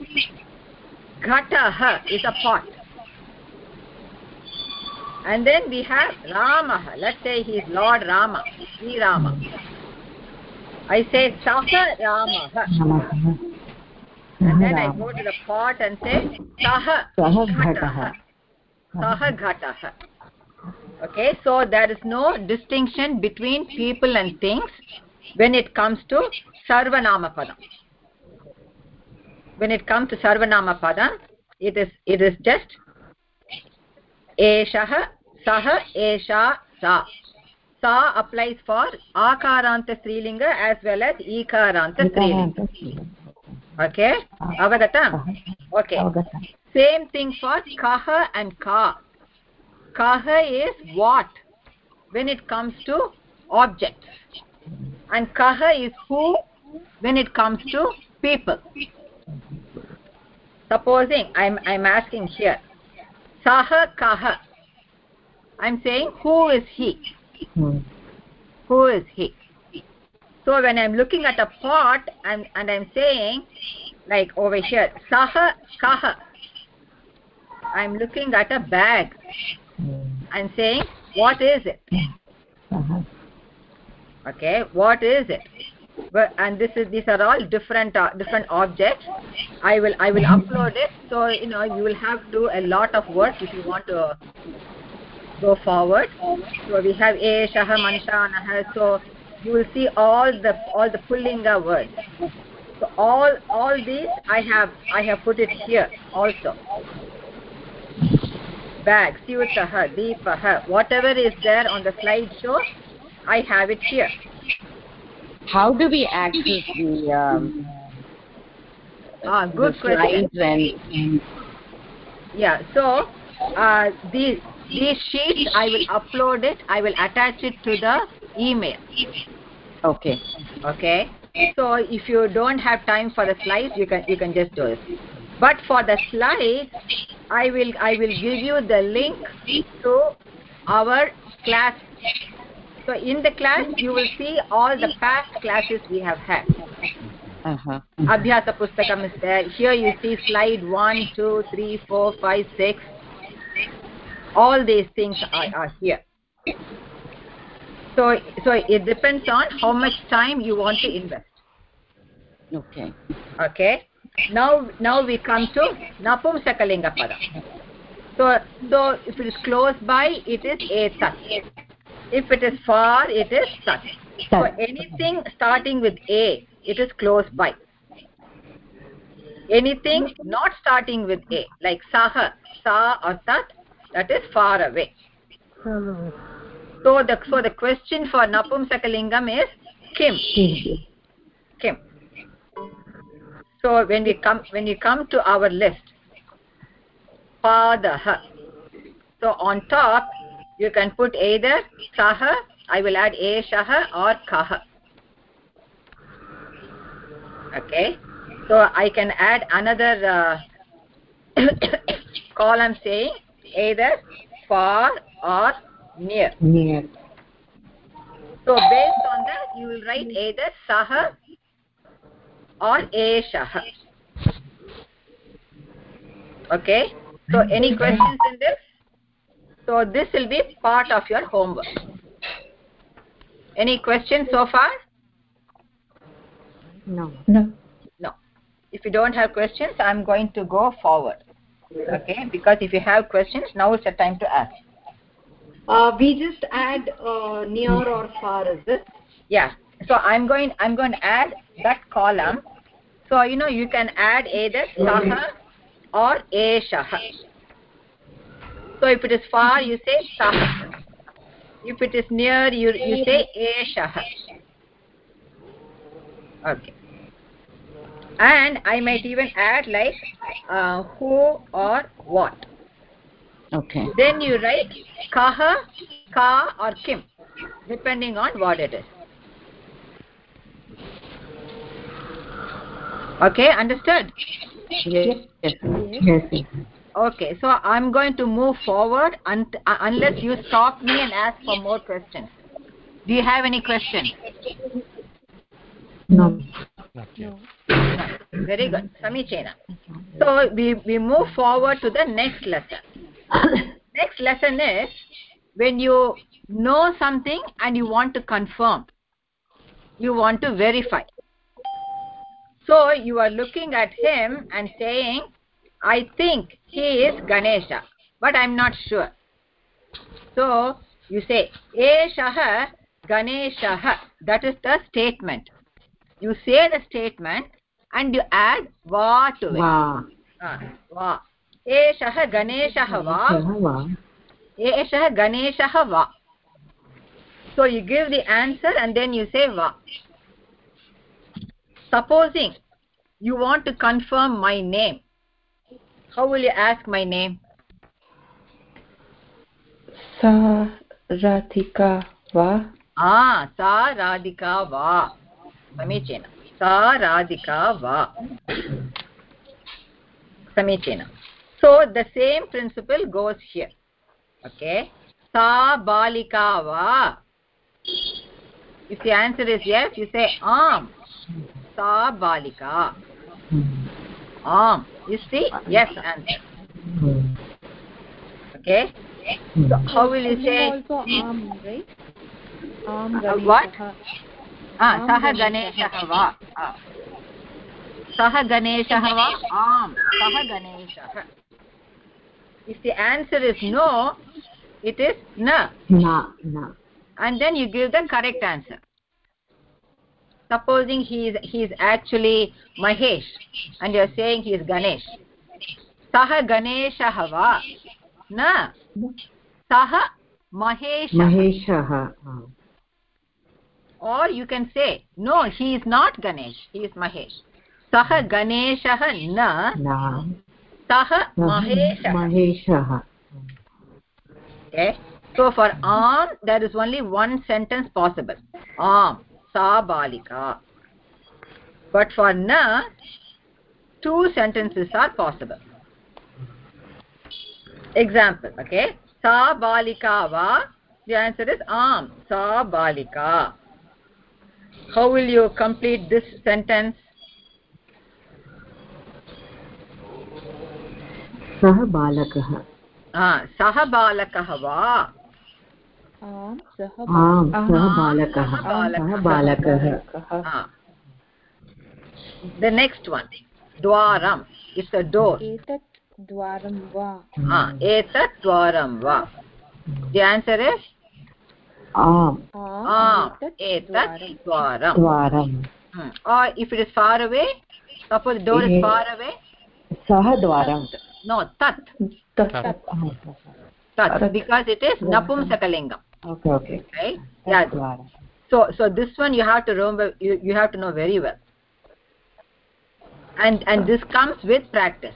ghatah is a pot. And then we have ramah let's say he is lord rama. Sri rama. I say saha ramah and then i go to the pot and say saha ghatah saha ghatah okay so there is no distinction between people and things when it comes to sarvanama padam when it comes to sarvanama padam it is it is just एषः सः एषा सा सा applies for akaranta strilinga as well as ikaranta strilinga okay? Avagatam okay. Same thing for kah and ka. Kah is what? When it comes to objects and kah is who? When it comes to people. Supposing i'm i'm asking here. Saha kah i'm saying who is he? Hmm. who is he so when i'm looking at a pot and and i'm saying like over here saha kah i'm looking at a bag i'm saying what is it? Okay what is it? But and this is these are all different uh, different objects. I will i will upload it. So you know you will have to do a lot of work if you want to go forward. So we have a eshah manshanah so you will see all the all the pullinga words. So all all these i have i have put it here also. Bag syutah deepah whatever is there on the slide show i have it here. How do we access the um, ah good question. and, yeah so uh, these these sheets i will upload it. I will attach it to the email. Okay. Okay? So if you don't have time for the slides you can you can just do it. But for the slides i will i will give you the link to our class. So in the class you will see all the past classes we have had. Uh-huh. abhyasa pustakam is there. Here you see slide 1 2 3 4 5 6 all these things are, are here so so it depends on how much time you want to invest. Okay. Okay? Now now we come to napumsakalinga pada so so if it is close by it is etat if it is far it is sat so anything starting with a it is close by. Anything not starting with a like saha sa or tat that is far away hmm. So the so the question for napumsakalingam is kim. Kim. So when we come when we come to our list padah so on top you can put either sah i will add eshah or kah okay. So i can add another uh, column saying either far or near near so based on that you will write either sah or eshah okay? So any questions in this? So this will be part of your homework. Any questions so far? No. No. No. If you don't have questions i'm going to go forward. Okay? Because if you have questions now is the time to ask uh, we just add uh, near or far is it? Yeah. So i'm going i'm going to add that column. So you know you can add either saha or eshah so if it is far you say saha. If it is near you you say eshah okay. And i might even add like uh, who or what okay. Then you write kaha ka or kim depending on what it is. Okay understood? Yes yes, yes. okay so i'm going to move forward un uh, unless you stop me and ask for more questions. Do you have any questions no. No very good. Samichena so we we move forward to the next lesson next lesson is when you know something and you want to confirm you want to verify. So you are looking at him and saying i think he is ganesha but i'm not sure. So you say eshah ganeshah that is the statement. You say the statement and you add va to it. Va ah, va eshah ganeshah va eshah ganeshah va so you give the answer and then you say va supposing you want to confirm my name how will you ask my name sa radhika va ah sa radhika va समीचीनं सा राधिका वा समीचीनं so the same principle goes here okay sa balika va if the answer is yes you say am sa balika am is the yes answer okay so how will you say also am right am uh, what ah sah ganeshah va सः गणेशः वा आम् सः गणेशः if the answer is no it is na. Na na. And then you give the correct answer. Supposing he is he is actually mahesh and you are saying he is ganesh. Sah ganeshah va? Na. Sah maheshah. Maheshah or you can say no he is not ganesh he is mahesh. Sah ganeshah na. Na. सः maheshah maheshah okay? So for am there is only one sentence possible. Aam sa balika but for na two sentences are possible. Example okay? Sa balika va the answer is aam sa balika how will you complete this sentence? सः बालकः। सः बालकः वा? Next one द्वारम् is a door एतत् द्वारं वा? एतत् द्वारं वा? दि आन्सर् इस् एतत् द्वारं द्वारम्। If hmm, if it is far away suppose door is far away? sah no ah, tat. Tat. Tat. Because it is napumsakalingam okay okay. Right? Yeah. so so this one you have to remember you, you have to know very well. And and this comes with practice.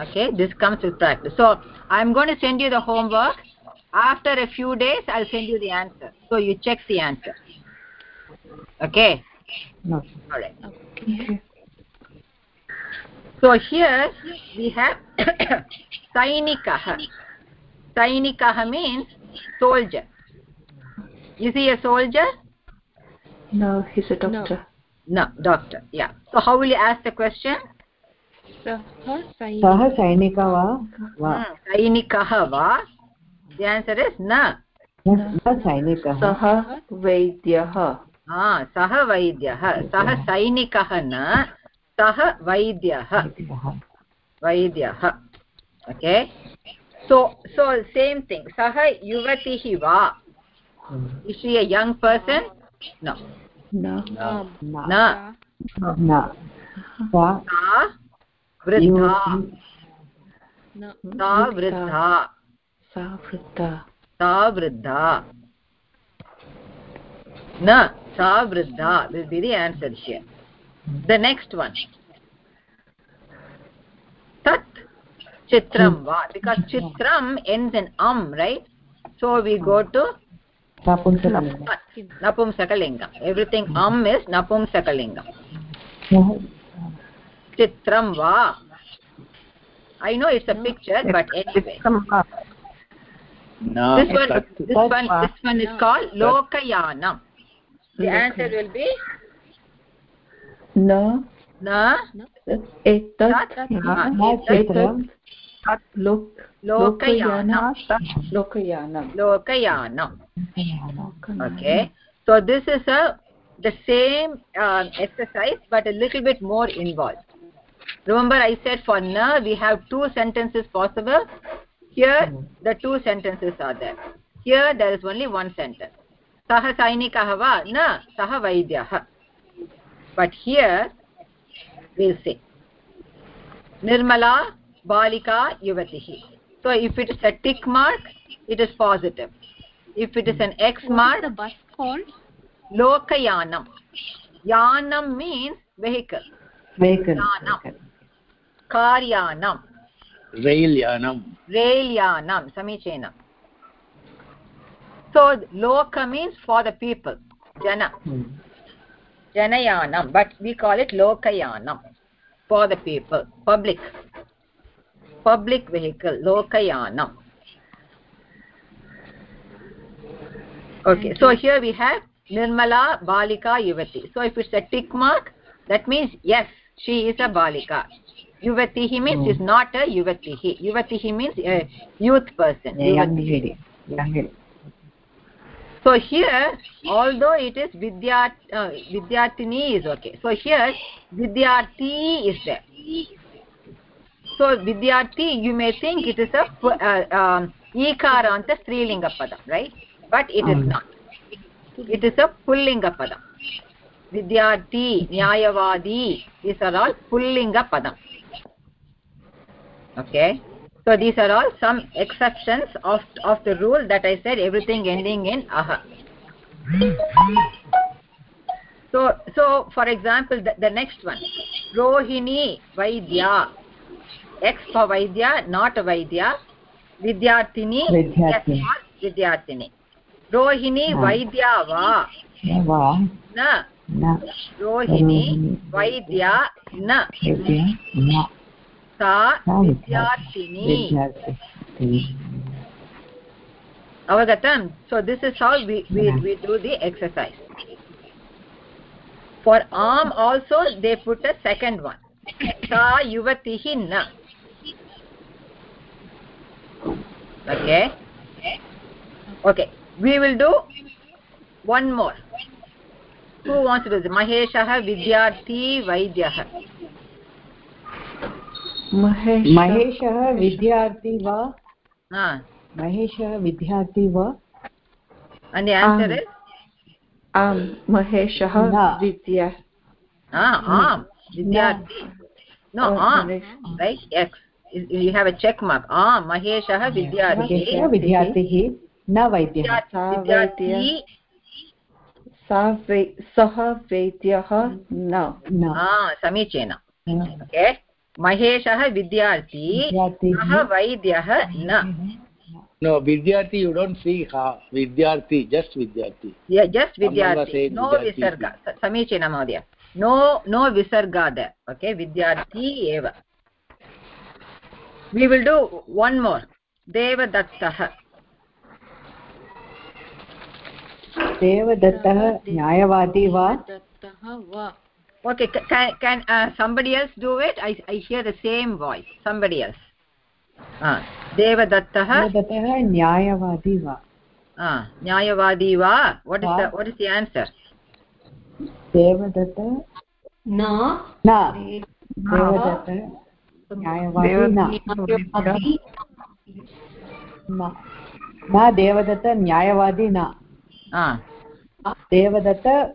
Okay? This comes with practice. So i'm going to send you the homework. After a few days i'll send you the answer. So you check the answer. Okay? No. all right. Okay so here we have sainikah sainikah means soldier is he a soldier no he's a doctor no, no doctor yeah so how will you ask the question सः सैनिकः वा सैनिकः वा the answer is न न सैनिकः सः वैद्यः सः वैद्यः सः सैनिकः न सः वैद्यः। वैद्यः। Okay so so same thing सः युवतिः वा? इस् ए यङ्ग् पर्सन् न। वृद्धा। सा वृद्धा। सा वृद्धा। न। सा वृद्धा। The next one. Tat. Chitram va. Because chitram ends in am right? So we go to napumsakalingam. Everything am is napumsakalingam. Chitram va. I know it's a picture but anyway. No, this one this one this one is called lokayanam. The answer will be न na एतत् एतत् लोक lokayanam लोकयानं lokayanam okay so this is a the same uh, exercise but a little bit more involved remember i said for na we have two sentences possible here the two sentences are there here there is only one sentence sah sainikah va na sah vaidyah but here we'll see nirmala balika yuvatihi so if it is a tick mark it is positive if it is an x mark the bus called lokayanam yanam means vehicle vehicle yanam karyanam rail yanam rail yanam samichenam so loka means for the people jana janayanam but we call it lokayanam for the people public public vehicle lokayanam. Okay so here we have nirmala balika yuvati. So if it's a tick mark that means yes she is a balika. Yuvatihi means Hmm. is not a yuvatihi yuvatihi means a youth person. Young lady. Young lady so here although it is vidya uh, vidyarthini is okay so here vidyarthi is there so vidyarthi you may think it is a pu- uh, um, ikaranta strilinga padam right but it is Um. not it is a pullinga padam vidyarthi nyayavadi these are all pullinga padam okay so these are all some exceptions of of the rule that i said everything ending in aha. So so for example the, the next one. Rohini vaidya. X for vaidya not vaidya. Vidyarthini vidyarthini. Vidyarthini. Rohini ah. vaidya va. Na. Rohini vaidya na. सा vidyarthini विद्यार्थी avagatam so this is how we we, we do the exercise for arm also they put a second one sa yuvatihi na okay okay we will do one more who wants to do this maheshah vidyarthi vaidyah महेशः विद्यार्थी वा महेशः विद्यार्थी वा आम् महेशः विद्या आम् you have a check mark ah maheshah vidyarthi vidyarthi na vaidyah vidyarthi सः वैद्यः न समीचीनम् ओके vidyarthi विद्यार्थिः सः वैद्यः न no vidyarthi you don't see ha vidyarthi just vidyarthi Yeah, just vidyarthi no vidyarthi. visarga Sa- samichinam mahodaya no no visarga there okay vidyarthi eva we will do one more devadattah देवदत्तः न्यायवादी वा दत्तः वा okay can can uh, somebody else do it? I i hear the same voice. Somebody else. Uh, ah devadattah devadattah nyayavadi va ah uh, nyayavadi va what is the what is the answer? Devadattah na na devadattah nyayavadi na na devadattah nyayavadi na ah devadattah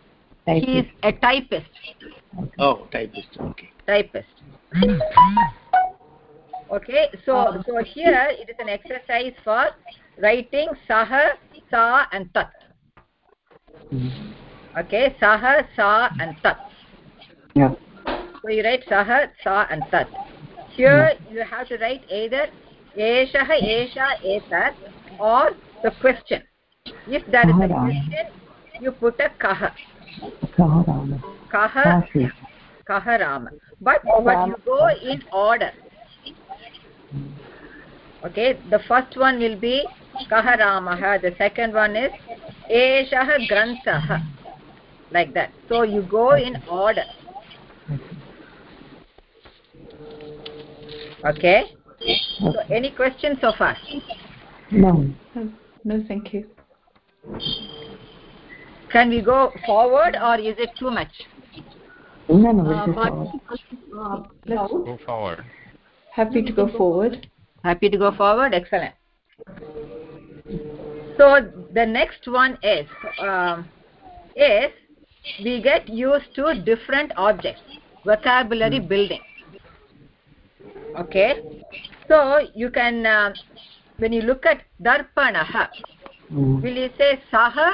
your he is a typist. Oh, typist. Okay. typist. Okay so so here it is an exercise for writing saha sa and tat. Okay saha sa and tat. Yeah. So you write saha sa and tat. Here you have to write either eshah esha etat or the question. If there is a question you put a kah Kaha Rama. Kaha, Kaha Rama. But, but you go in order. Okay, the first one will be Kaha Ramaha. The second one is Eshaha Grantaha. Like that. So you go in order. Okay? So any questions so far? No. No, thank you can we go forward or is it too much? No no Uh, we'll but- just uh, Let's Go forward. happy to go forward. Happy to go forward excellent. So the next one is um, is we get used to different objects vocabulary building. Okay? So you can uh, when you look at darpanah will you say saha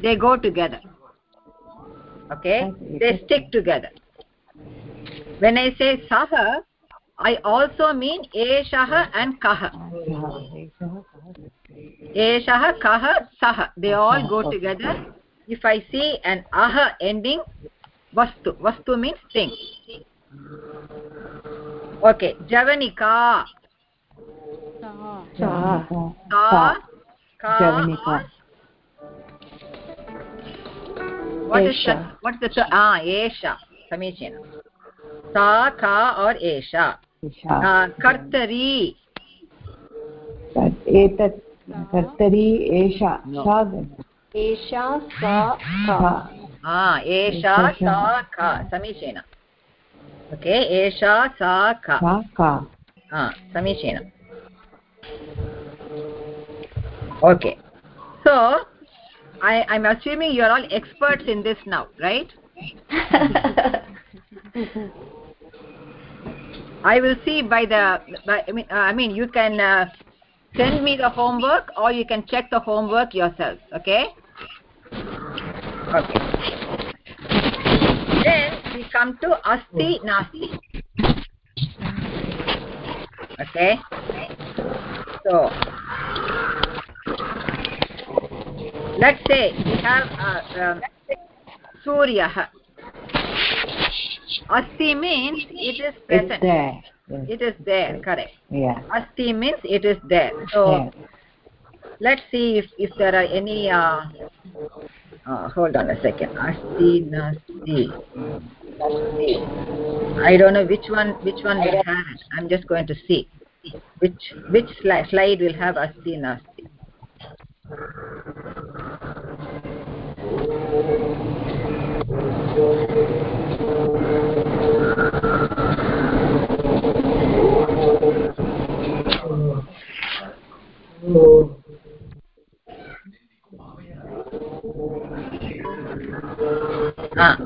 they go together. Okay? They stick together. When i say saha i also mean eshah and kah eshah kah sah they all go together. If i see an ah ending vastu. Vastu means thing. Okay javanika. Sa ka ka Ah, एषा। समीचीनं। सा का और एषा। कर्तरी। एतत् कर्तरी एषा एषा सा एषा सा। का ओके एषा सा का समीचीनम् okay. So i i'm assuming you are all experts in this now right? I will see by the by, i mean uh, i mean you can uh, send me the homework or you can check the homework yourself okay? Okay. Then we come to asti nasti. Okay? So let's say we have uh, um, suryah asti means it is present. there yes. it is there correct. Yeah. Asti means it is there. So yeah. let's see if if there are any uh, uh hold on a second. Asti nasti. I don't know which one which one will have it. I'm just going to see which which sli- slide will have asti nasti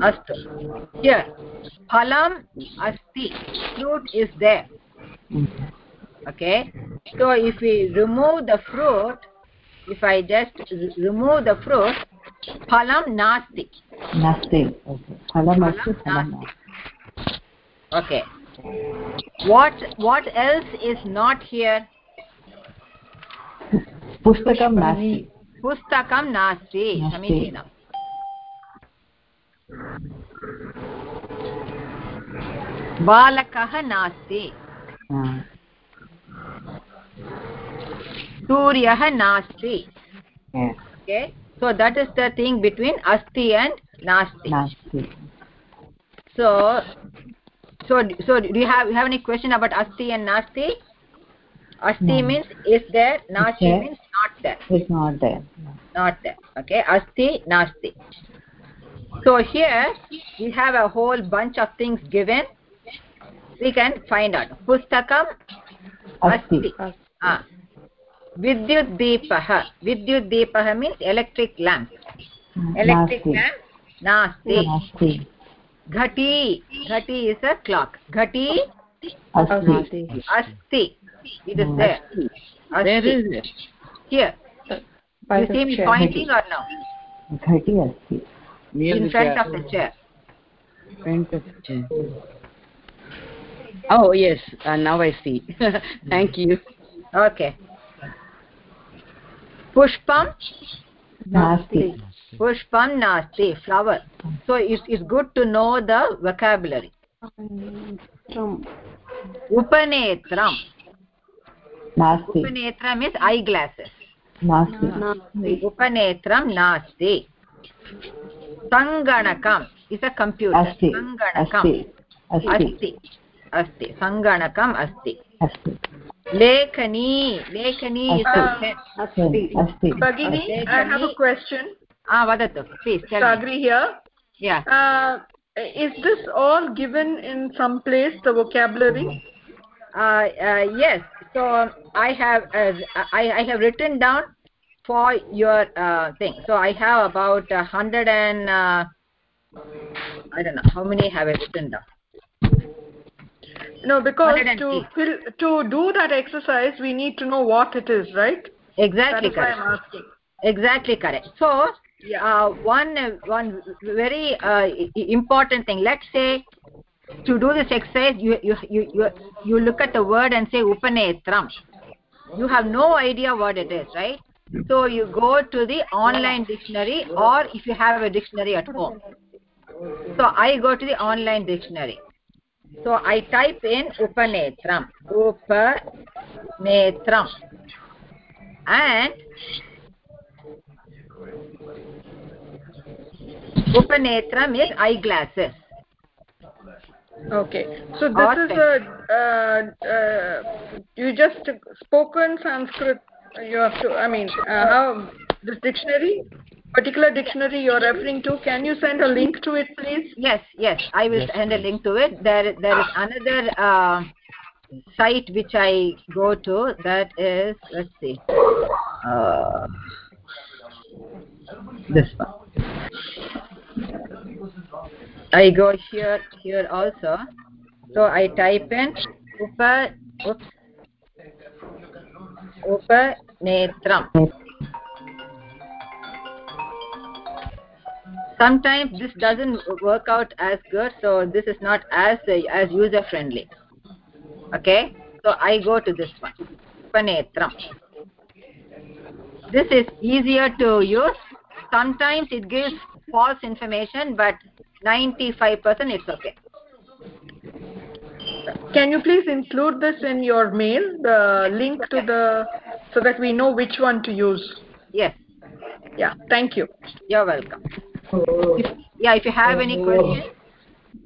astu here phalam asti fruit is there okay? So if we remove the fruit if i just remove the fruit फलं नास्ति। नास्ति। फलमस्ति फलं okay. What what else is not here पुस्तकं नास्ति। पुस्तकं नास्ति। समीचीनम् बालकः नास्ति। सूर्यः नास्ति। Okay. So that is the thing between asti and nasti. Nasti. So so so do you have you have any question about asti and nasti? Asti no. means is there nasti there. means not there. It's not there. Not there. Okay asti nasti. So here we have a whole bunch of things given. We can find out. Pustakam asti. Ah. vidyut deepah vidyut deepah means electric lamp electric Nasti. lamp nasti nasti ghati ghati is a clock ghati asti asti it is there Where is it? here By you the see me chair. pointing or no घटी अस्ति Near in the front chair. of the chair Front of the chair. Oh yes, uh, now I see. Thank you. okay Pushpam नास्ति pushpam nasti flower so it's, it's good to know the vocabulary upanetram नास्ति upanetram is eyeglasses नास्ति upanetram nasti sanganakam is a computer अस्ति sanganakam अस्ति अस्ति अस्ति अस्ति सङ्गणकम् अस्ति अस्ति लेखनी लेखनी is a अस्ति pen. अस्ति अस्ति Bhagini, I have a question. ah वदतु please tell me Sagri here. yeah Uh, is this all given in some place, the vocabulary? uh, uh, yes so i have uh, i i have written down for your uh, thing so i have about a hundred and uh, i don't know how many have i written down No, because to fill, to do that exercise, we need to know what it is, right? exactly That is why correct. I'm asking. exactly correct. So uh, one one very uh, important thing. Let's say to do this exercise you you you you, you look at the word and say upanetram. You have no idea what it is right? So you go to the online dictionary or if you have a dictionary at home. So i go to the online dictionary so i type in upanetram upanetram and upanetram is eyeglasses Okay. So this Or is a uh, uh, you just spoken Sanskrit. You have to. I mean, uh, how this dictionary, particular dictionary you're referring to. Can you send a link to it, please? yes yes i will Yes, send a link to it. There there is another uh, site which i go to that is let's see uh, this one. I go here here also. So i type in upa oops upanetram sometimes this doesn't work out as good so this is not as uh, as user friendly okay? So i go to this one. Upanetram this is easier to use. Sometimes it gives false information but 95% it's okay. Can you please include this in your mail, the link to the, so that we know which one to use? yes. Yeah. Thank you. you're welcome if, yeah if you have any oh. questions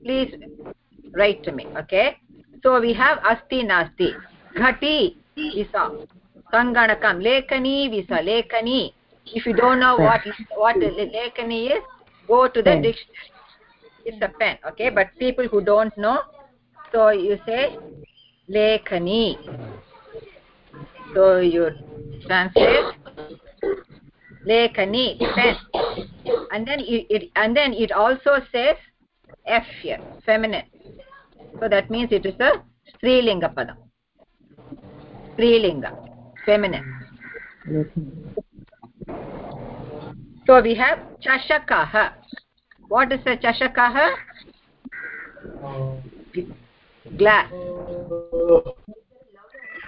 please write to me okay? So we have asti nasti. Ghati visa. Sanganakam lekani visa lekani. If you don't know what what le- lekani is go to the hmm. dictionary it's a pen okay? But people who don't know so you say lekani. So you translate lekani pen and then it, it and then it also says f here feminine so that means it is a strilinga padam strilinga feminine so we have chashakah what is a chashakah glass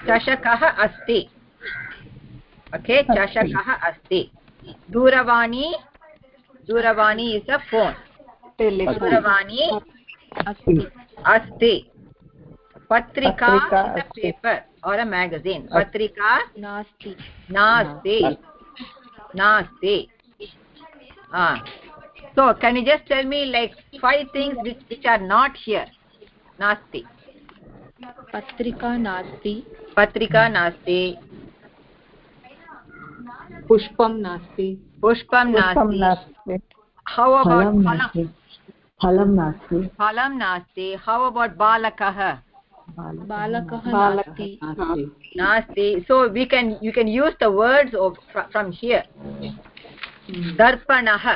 चषकः अस्ति okay चषकः अस्ति दूरवाणी दूरवाणी is a phone दूरवाणी अस्ति पत्रिका paper और् अ मेगज़ीन् पत्रिका नास्ति नास्ति नास्ति so can you just tell me like five things which which are not here नास्ति पत्रिका नास्ति पत्रिका नास्ति पुष्पं नास्ति। पुष्पं नास्ति। हौ अबौट् फलं नास्ति। फलं नास्ति। हौ अबौट् बालकः? नास्ति। So can you can use from here दर्पणः।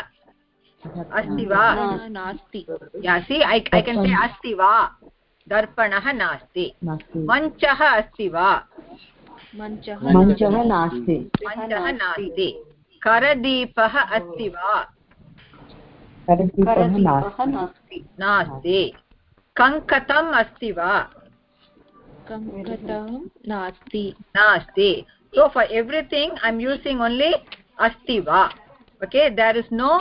अस्ति वा? नास्ति। ऐ केन् से अस्ति वा? दर्पणः नास्ति। मञ्चः अस्ति वा? मञ्चः नास्ति। करदीपः अस्ति वा? नास्ति। कङ्कतम् अस्ति वा? कङ्कतं नास्ति। So far everything I using only अस्ति वा? Okay there is no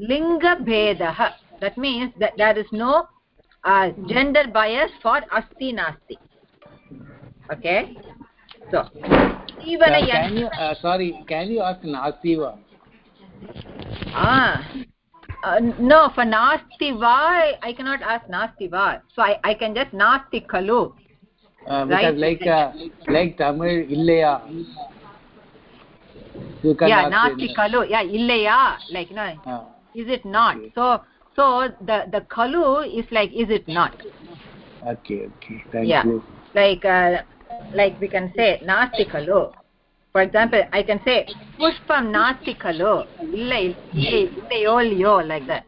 लिङ्गभेदः। That means there is no gender bias for अस्ति नास्ति। Okay so even a can you uh, sorry can you ask nasiva? Ah uh, no for nasti va i cannot ask nasti va so i i can just nasti kalu uh, because Right. like uh, like tamil illaya you can yeah nasti kalu yeah illaya like know uh, is it not? so so the the kalu is like is it not? Okay okay thank Yeah. you. like uh, like we can say nasti kalu for example i can say pushpam nasti kalu illa illayo liyo like that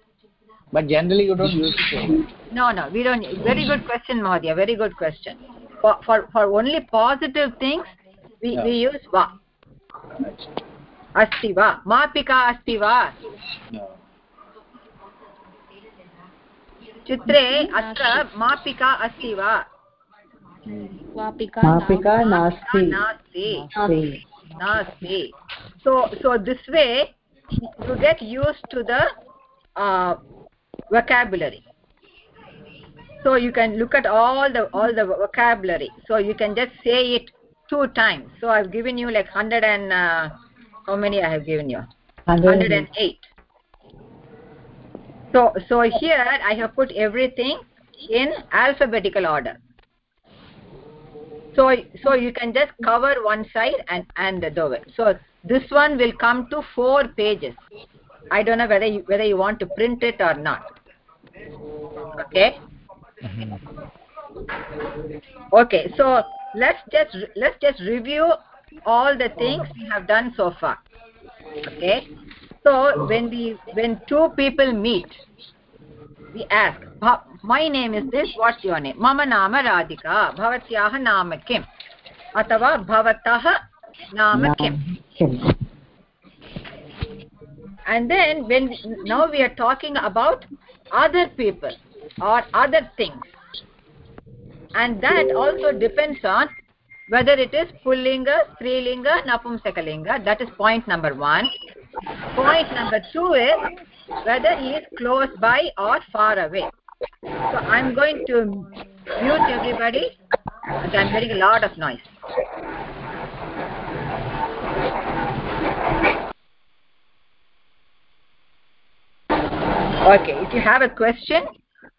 but generally you don't use it no no we don't very good question mahodaya very good question for for, for only positive things we Yeah. we use va asti va mapika asti va no. चित्रे अत्र मापिका अस्ति वा वापिका मापिका नास्ति नास्ति नास्ति nasti so so this way you get used to the uh, vocabulary so you can look at all the all the vocabulary so you can just say it two times so i've given you like 100 and uh, how many i have given you 108 so so here i have put everything in alphabetical order so so you can just cover one side and and the dover so this one will come to four pages. I don't know whether you, whether you want to print it or not. Okay? Mm-hmm. Okay so let's just let's just review all the things we have done so far. Okay? So when we when two people meet we ask "Bha- my name is this what's your name mama nama radhika bhavatyah naam kim अथवा भवतः नाम किम् and then when now we are talking about other people or other things and that also depends on whether it is pullinga strilinga napumsakalinga that is point number 1 point number 2 is whether he is close by or far away. So i'm going to mute everybody. Okay, i'm getting a lot of noise. Okay if you have a question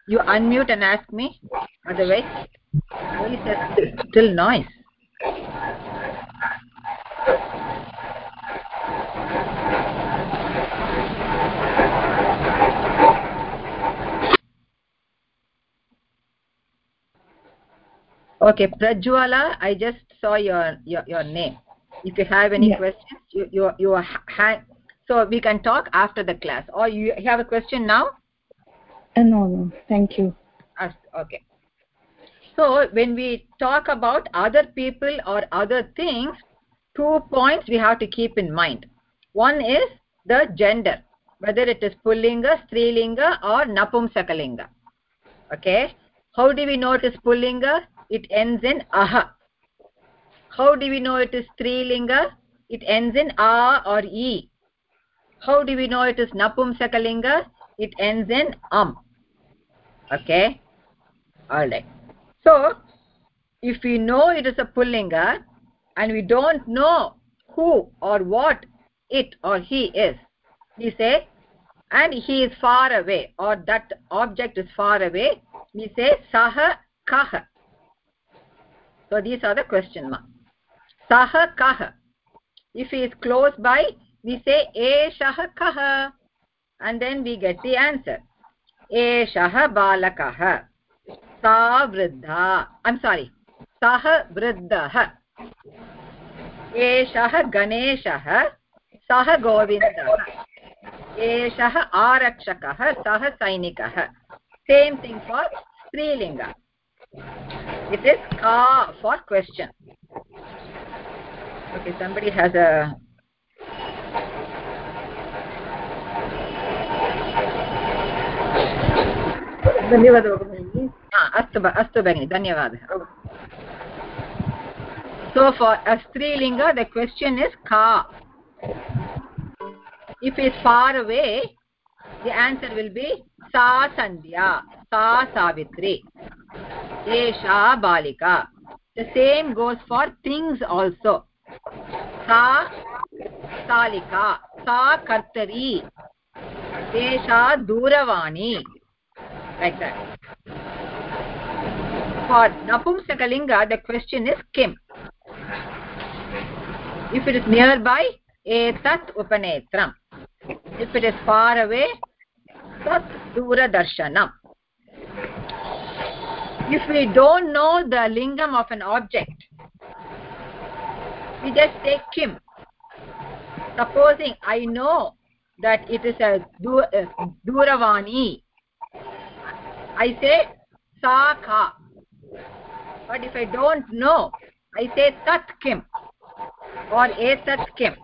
you unmute and ask me. Otherwise there's still noise okay prajwala i just saw your your, your name. If you have any Yeah. questions you you you are ha- so we can talk after the class. Or you have a question now? Uh, no, no. Thank you. Okay. So when we talk about other people or other things two points we have to keep in mind. One is the gender whether it is pullinga strilinga or napumsakalinga. Okay? How do we know it is pullinga it ends in aha how do we know it is strilinga? It ends in a or e. How do we know it is napumsakalinga? It ends in am. Okay? All right. So if we know it is a pullinga and we don't know who or what it or he is we say and he is far away or that object is far away we say saha kah so these are the question mark saha kah if he is close by we say eshah kah and then we get the answer eshah balakah sa vruddha i'm sorry sah vruddhah एषः गणेशः सः गोविन्दः एषः आरक्षकः सः सैनिकः same thing for स्त्रीलिङ्ग it is का for question okay somebody has a धन्यवादः भगिनि अस्तु अस्तु भगिनि धन्यवादः so for a strilinga the question is ka if it's far away the answer will be sa sandhya sa savitri esha balika the same goes for things also. sa salika sa kartari esha duravani like that. For napumsakalinga the question is kim. If it is nearby etat upanetram. If it is far away tat duradarshanam if we don't know the lingam of an object we just say kim supposing i know that it is a uh, duravani i say saka. But if i don't know i say tat kim or etat kim.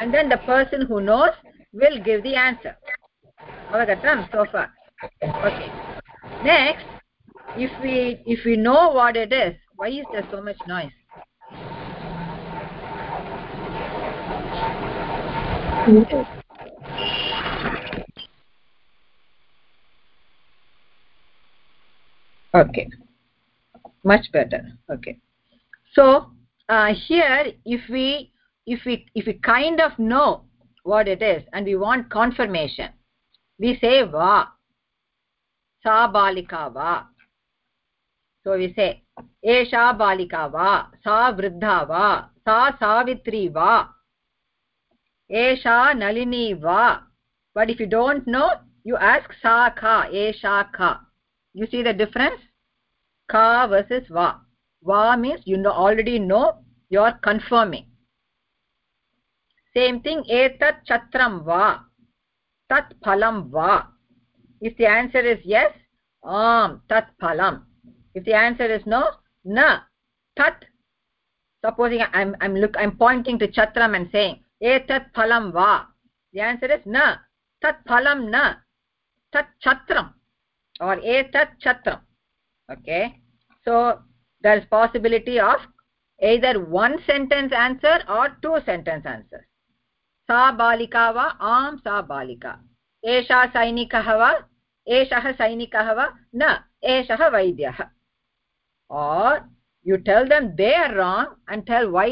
And then the person who knows will give the answer. Avagatam so far. Okay. Next if we if we know what it is why is there so much noise? Okay. Much better. Okay. So uh, here if we if we if we kind of know what it is and we want confirmation we say va sa balika va we say esha balika va sa vruddha va sa savitri va esha nalini va but if you don't know you ask sa kha esha kha you see the difference ka versus va va means you know already know you are confirming same thing etat chatram va tat phalam va if the answer is yes am tat phalam if the answer is no na tat supposing i'm i'm look i'm pointing to chatram and saying etat phalam va the answer is na tat phalam na tat chatram or etat chatram okay so there is possibility of either one sentence answer or two sentence answers सा बालिका वा आम् सा बालिका एषा सैनिकः वा एषः सैनिकः वा न एषः वैद्यः or you tell them they are wrong and tell why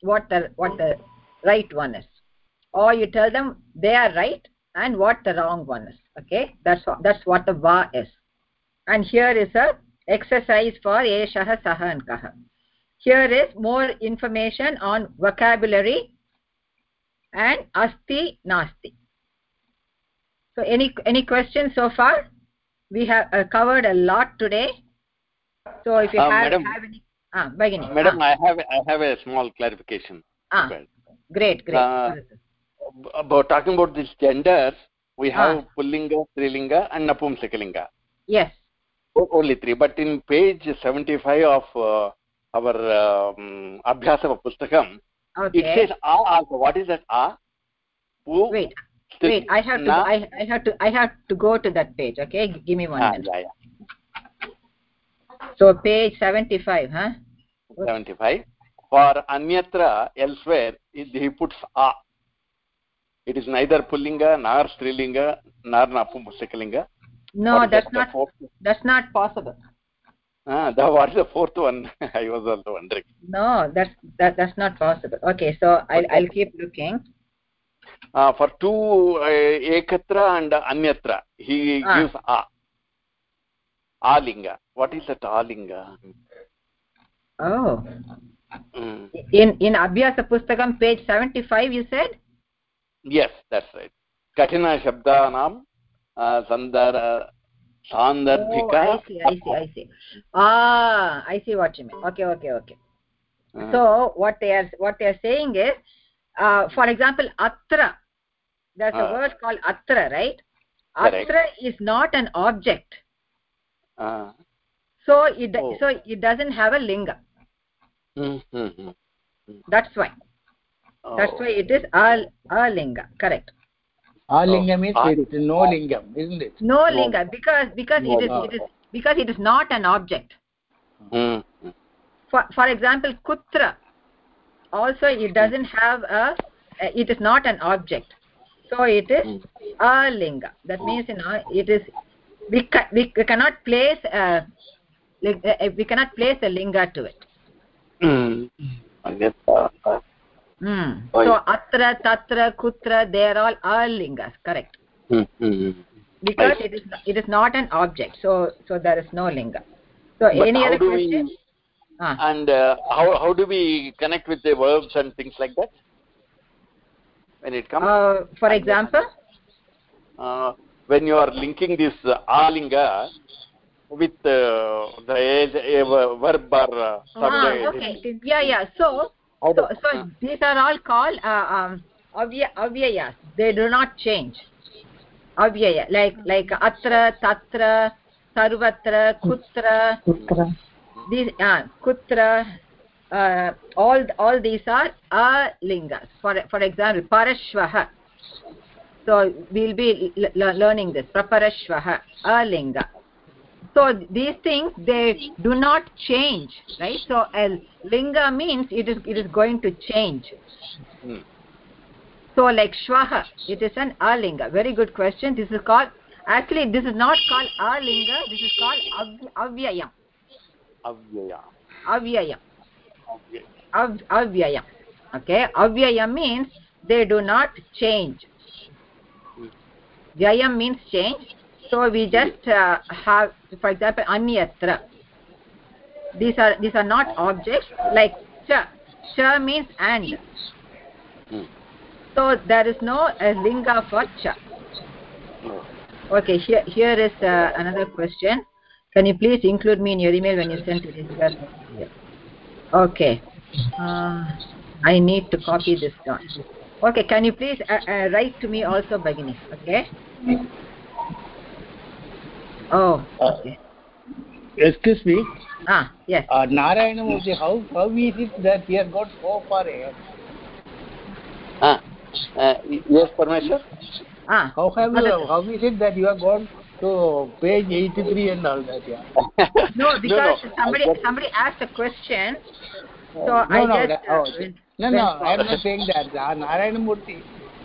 what the what the right one is. Or you tell them they are right and what the wrong one is. Okay? That's what that's what the va is. And here is a exercise for eshah sah and kah here is more information on vocabulary and asti nasti. So any any questions so far? We have uh, covered a lot today so if you uh, have, madam, have any ah bagini madam ah. i have i have a small clarification ah great great. Uh, about talking about these genders we have ah. pullinga strilinga and napumsakalinga yes. Only three. But in page 75 of uh, our um, abhyasa pustakam okay. it says a also what is that a? Pu, wait wait i have to I, I have to i have to go to that page okay? Give me one ah, minute. yeah, yeah. So page 75 huh? 75 for anyatra elsewhere he puts a it is neither pullinga nor strilinga nor napumsakalinga no that's not that's not possible. Ah what is the fourth one. I was also wondering. No that's that that's not possible. Okay so i'll i'll keep looking. Uh, for two uh, ekatra and anyatra he ah. gives a alinga what is that alinga oh. Mm. in in abhyasa pustakam page 75 you said? Yes that's right. Kathina shabdanam uh, sandar sandarbhika. Oh, i see i see i see. Ah i see what you mean. Okay okay okay. Uh-huh. so what they are what they are saying is uh, for example atra. There's a uh, word called atra right? Atra is not an object so it oh. so it doesn't have a linga mm -hmm. that's why oh. that's why it is a, a linga correct alinga means oh. it's no lingam isn't it no, no. linga because because no, it is no. it is because it is not an object mm. for for example kutra also it doesn't have a it is not an object so it is mm. a linga that means you know it is we, ca we, we cannot place a we cannot place a linga to it mm. Mm. So atra, tatra, kutra, they are all all lingas, correct? Mm -hmm. Because it is it is not an object, so so there is no linga. So but any other question? We, ah. And uh, how how do we connect with the verbs and things like that? When it comes. Uh, for example. Uh, when you are linking this uh, alinga with uh, the uh, verb or uh, subject. Ah, okay. Yeah, yeah. So so, so these are all called uh, um, avya, avyayas they do not change avyaya like like atra tatra sarvatra kutra kutra these uh, kutra uh, all all these are alingas for for example parashvah so we'll be learning this. Praparashvah alinga. So these things they do not change right? So a linga means it is it is going to change. Hmm. so like shwaha it is an alinga. Very good question. This is called actually this is not called alinga this is called avyayam. Avyayam. Avyayam. Av, avyayam. Okay? Avyayam means they do not change. Vyayam means change. So we just uh, have for example anyatra. These are these are not objects. Like cha cha means and. Hmm. so there is no uh, linga for cha okay here here is uh, another question. Can you please include me in your email when you send to this person? okay. Uh, i need to copy this down okay can you please uh, uh, write to me also bagini okay? Oh okay. Uh, excuse me. Ah yes. Uh, narayana murthy how how is it that he has got so far ahead? Ah uh, yes permission ah. How have you how is it that you have gone to page 83 and all that yeah? No because no, no. somebody somebody asked a question so no, i no, just that, oh, uh, no no i am not saying that uh, narayana murthy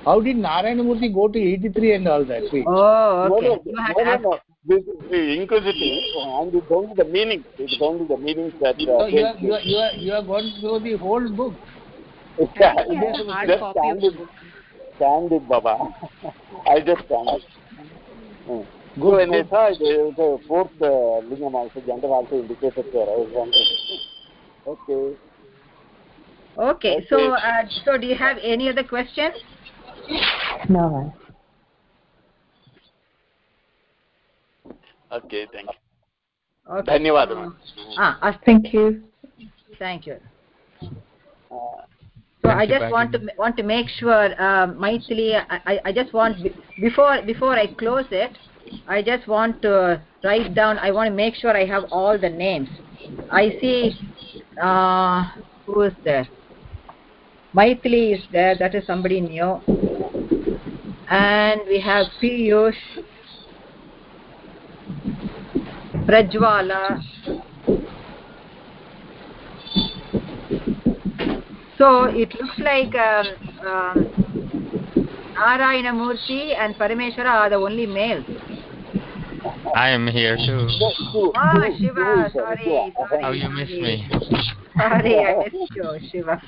how did narayana murthy go to 83 and all that please? oh okay no, no, you had no, no, no. This inquisitive and it's going to the meaning. It's going to the meanings that. Uh, so you are, you are you are you are going through the whole book. Yeah, just stand it, stand it, Baba. I just stand it. Hmm. Good, so in good. Esa, the fourth uh, lingam also, gender also indicated there. I was wondering. Okay Okay, okay. so uh, so do you have any other questions? No. okay thank you okay. धन्यवादः ah thank you thank you uh, so i just want to want to make sure uh, maithili I, I just want before before i close it i just want to write down i want to make sure i have all the names i see uh, who is there Maithili is there, that is somebody new. And we have Piyush, Prajwala. So it looks like um, um, Narayana Murthy and Parameshwara are the only males. I am here too. Oh, Shiva, sorry. sorry. Oh, you missed me. Sorry, I missed you, Shiva.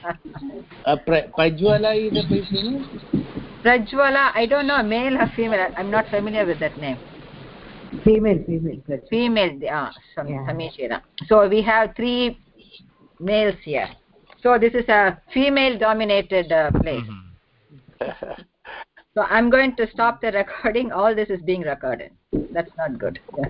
Uh, Prajwala is a female? Prajwala, I don't know, male or female. I'm not familiar with that name. Female, female. Female, yeah, Samishira. So we have three males here. So this is a female-dominated uh, place. Mm-hmm. so I'm going to stop the recording. All this is being recorded. That's not good. Yeah.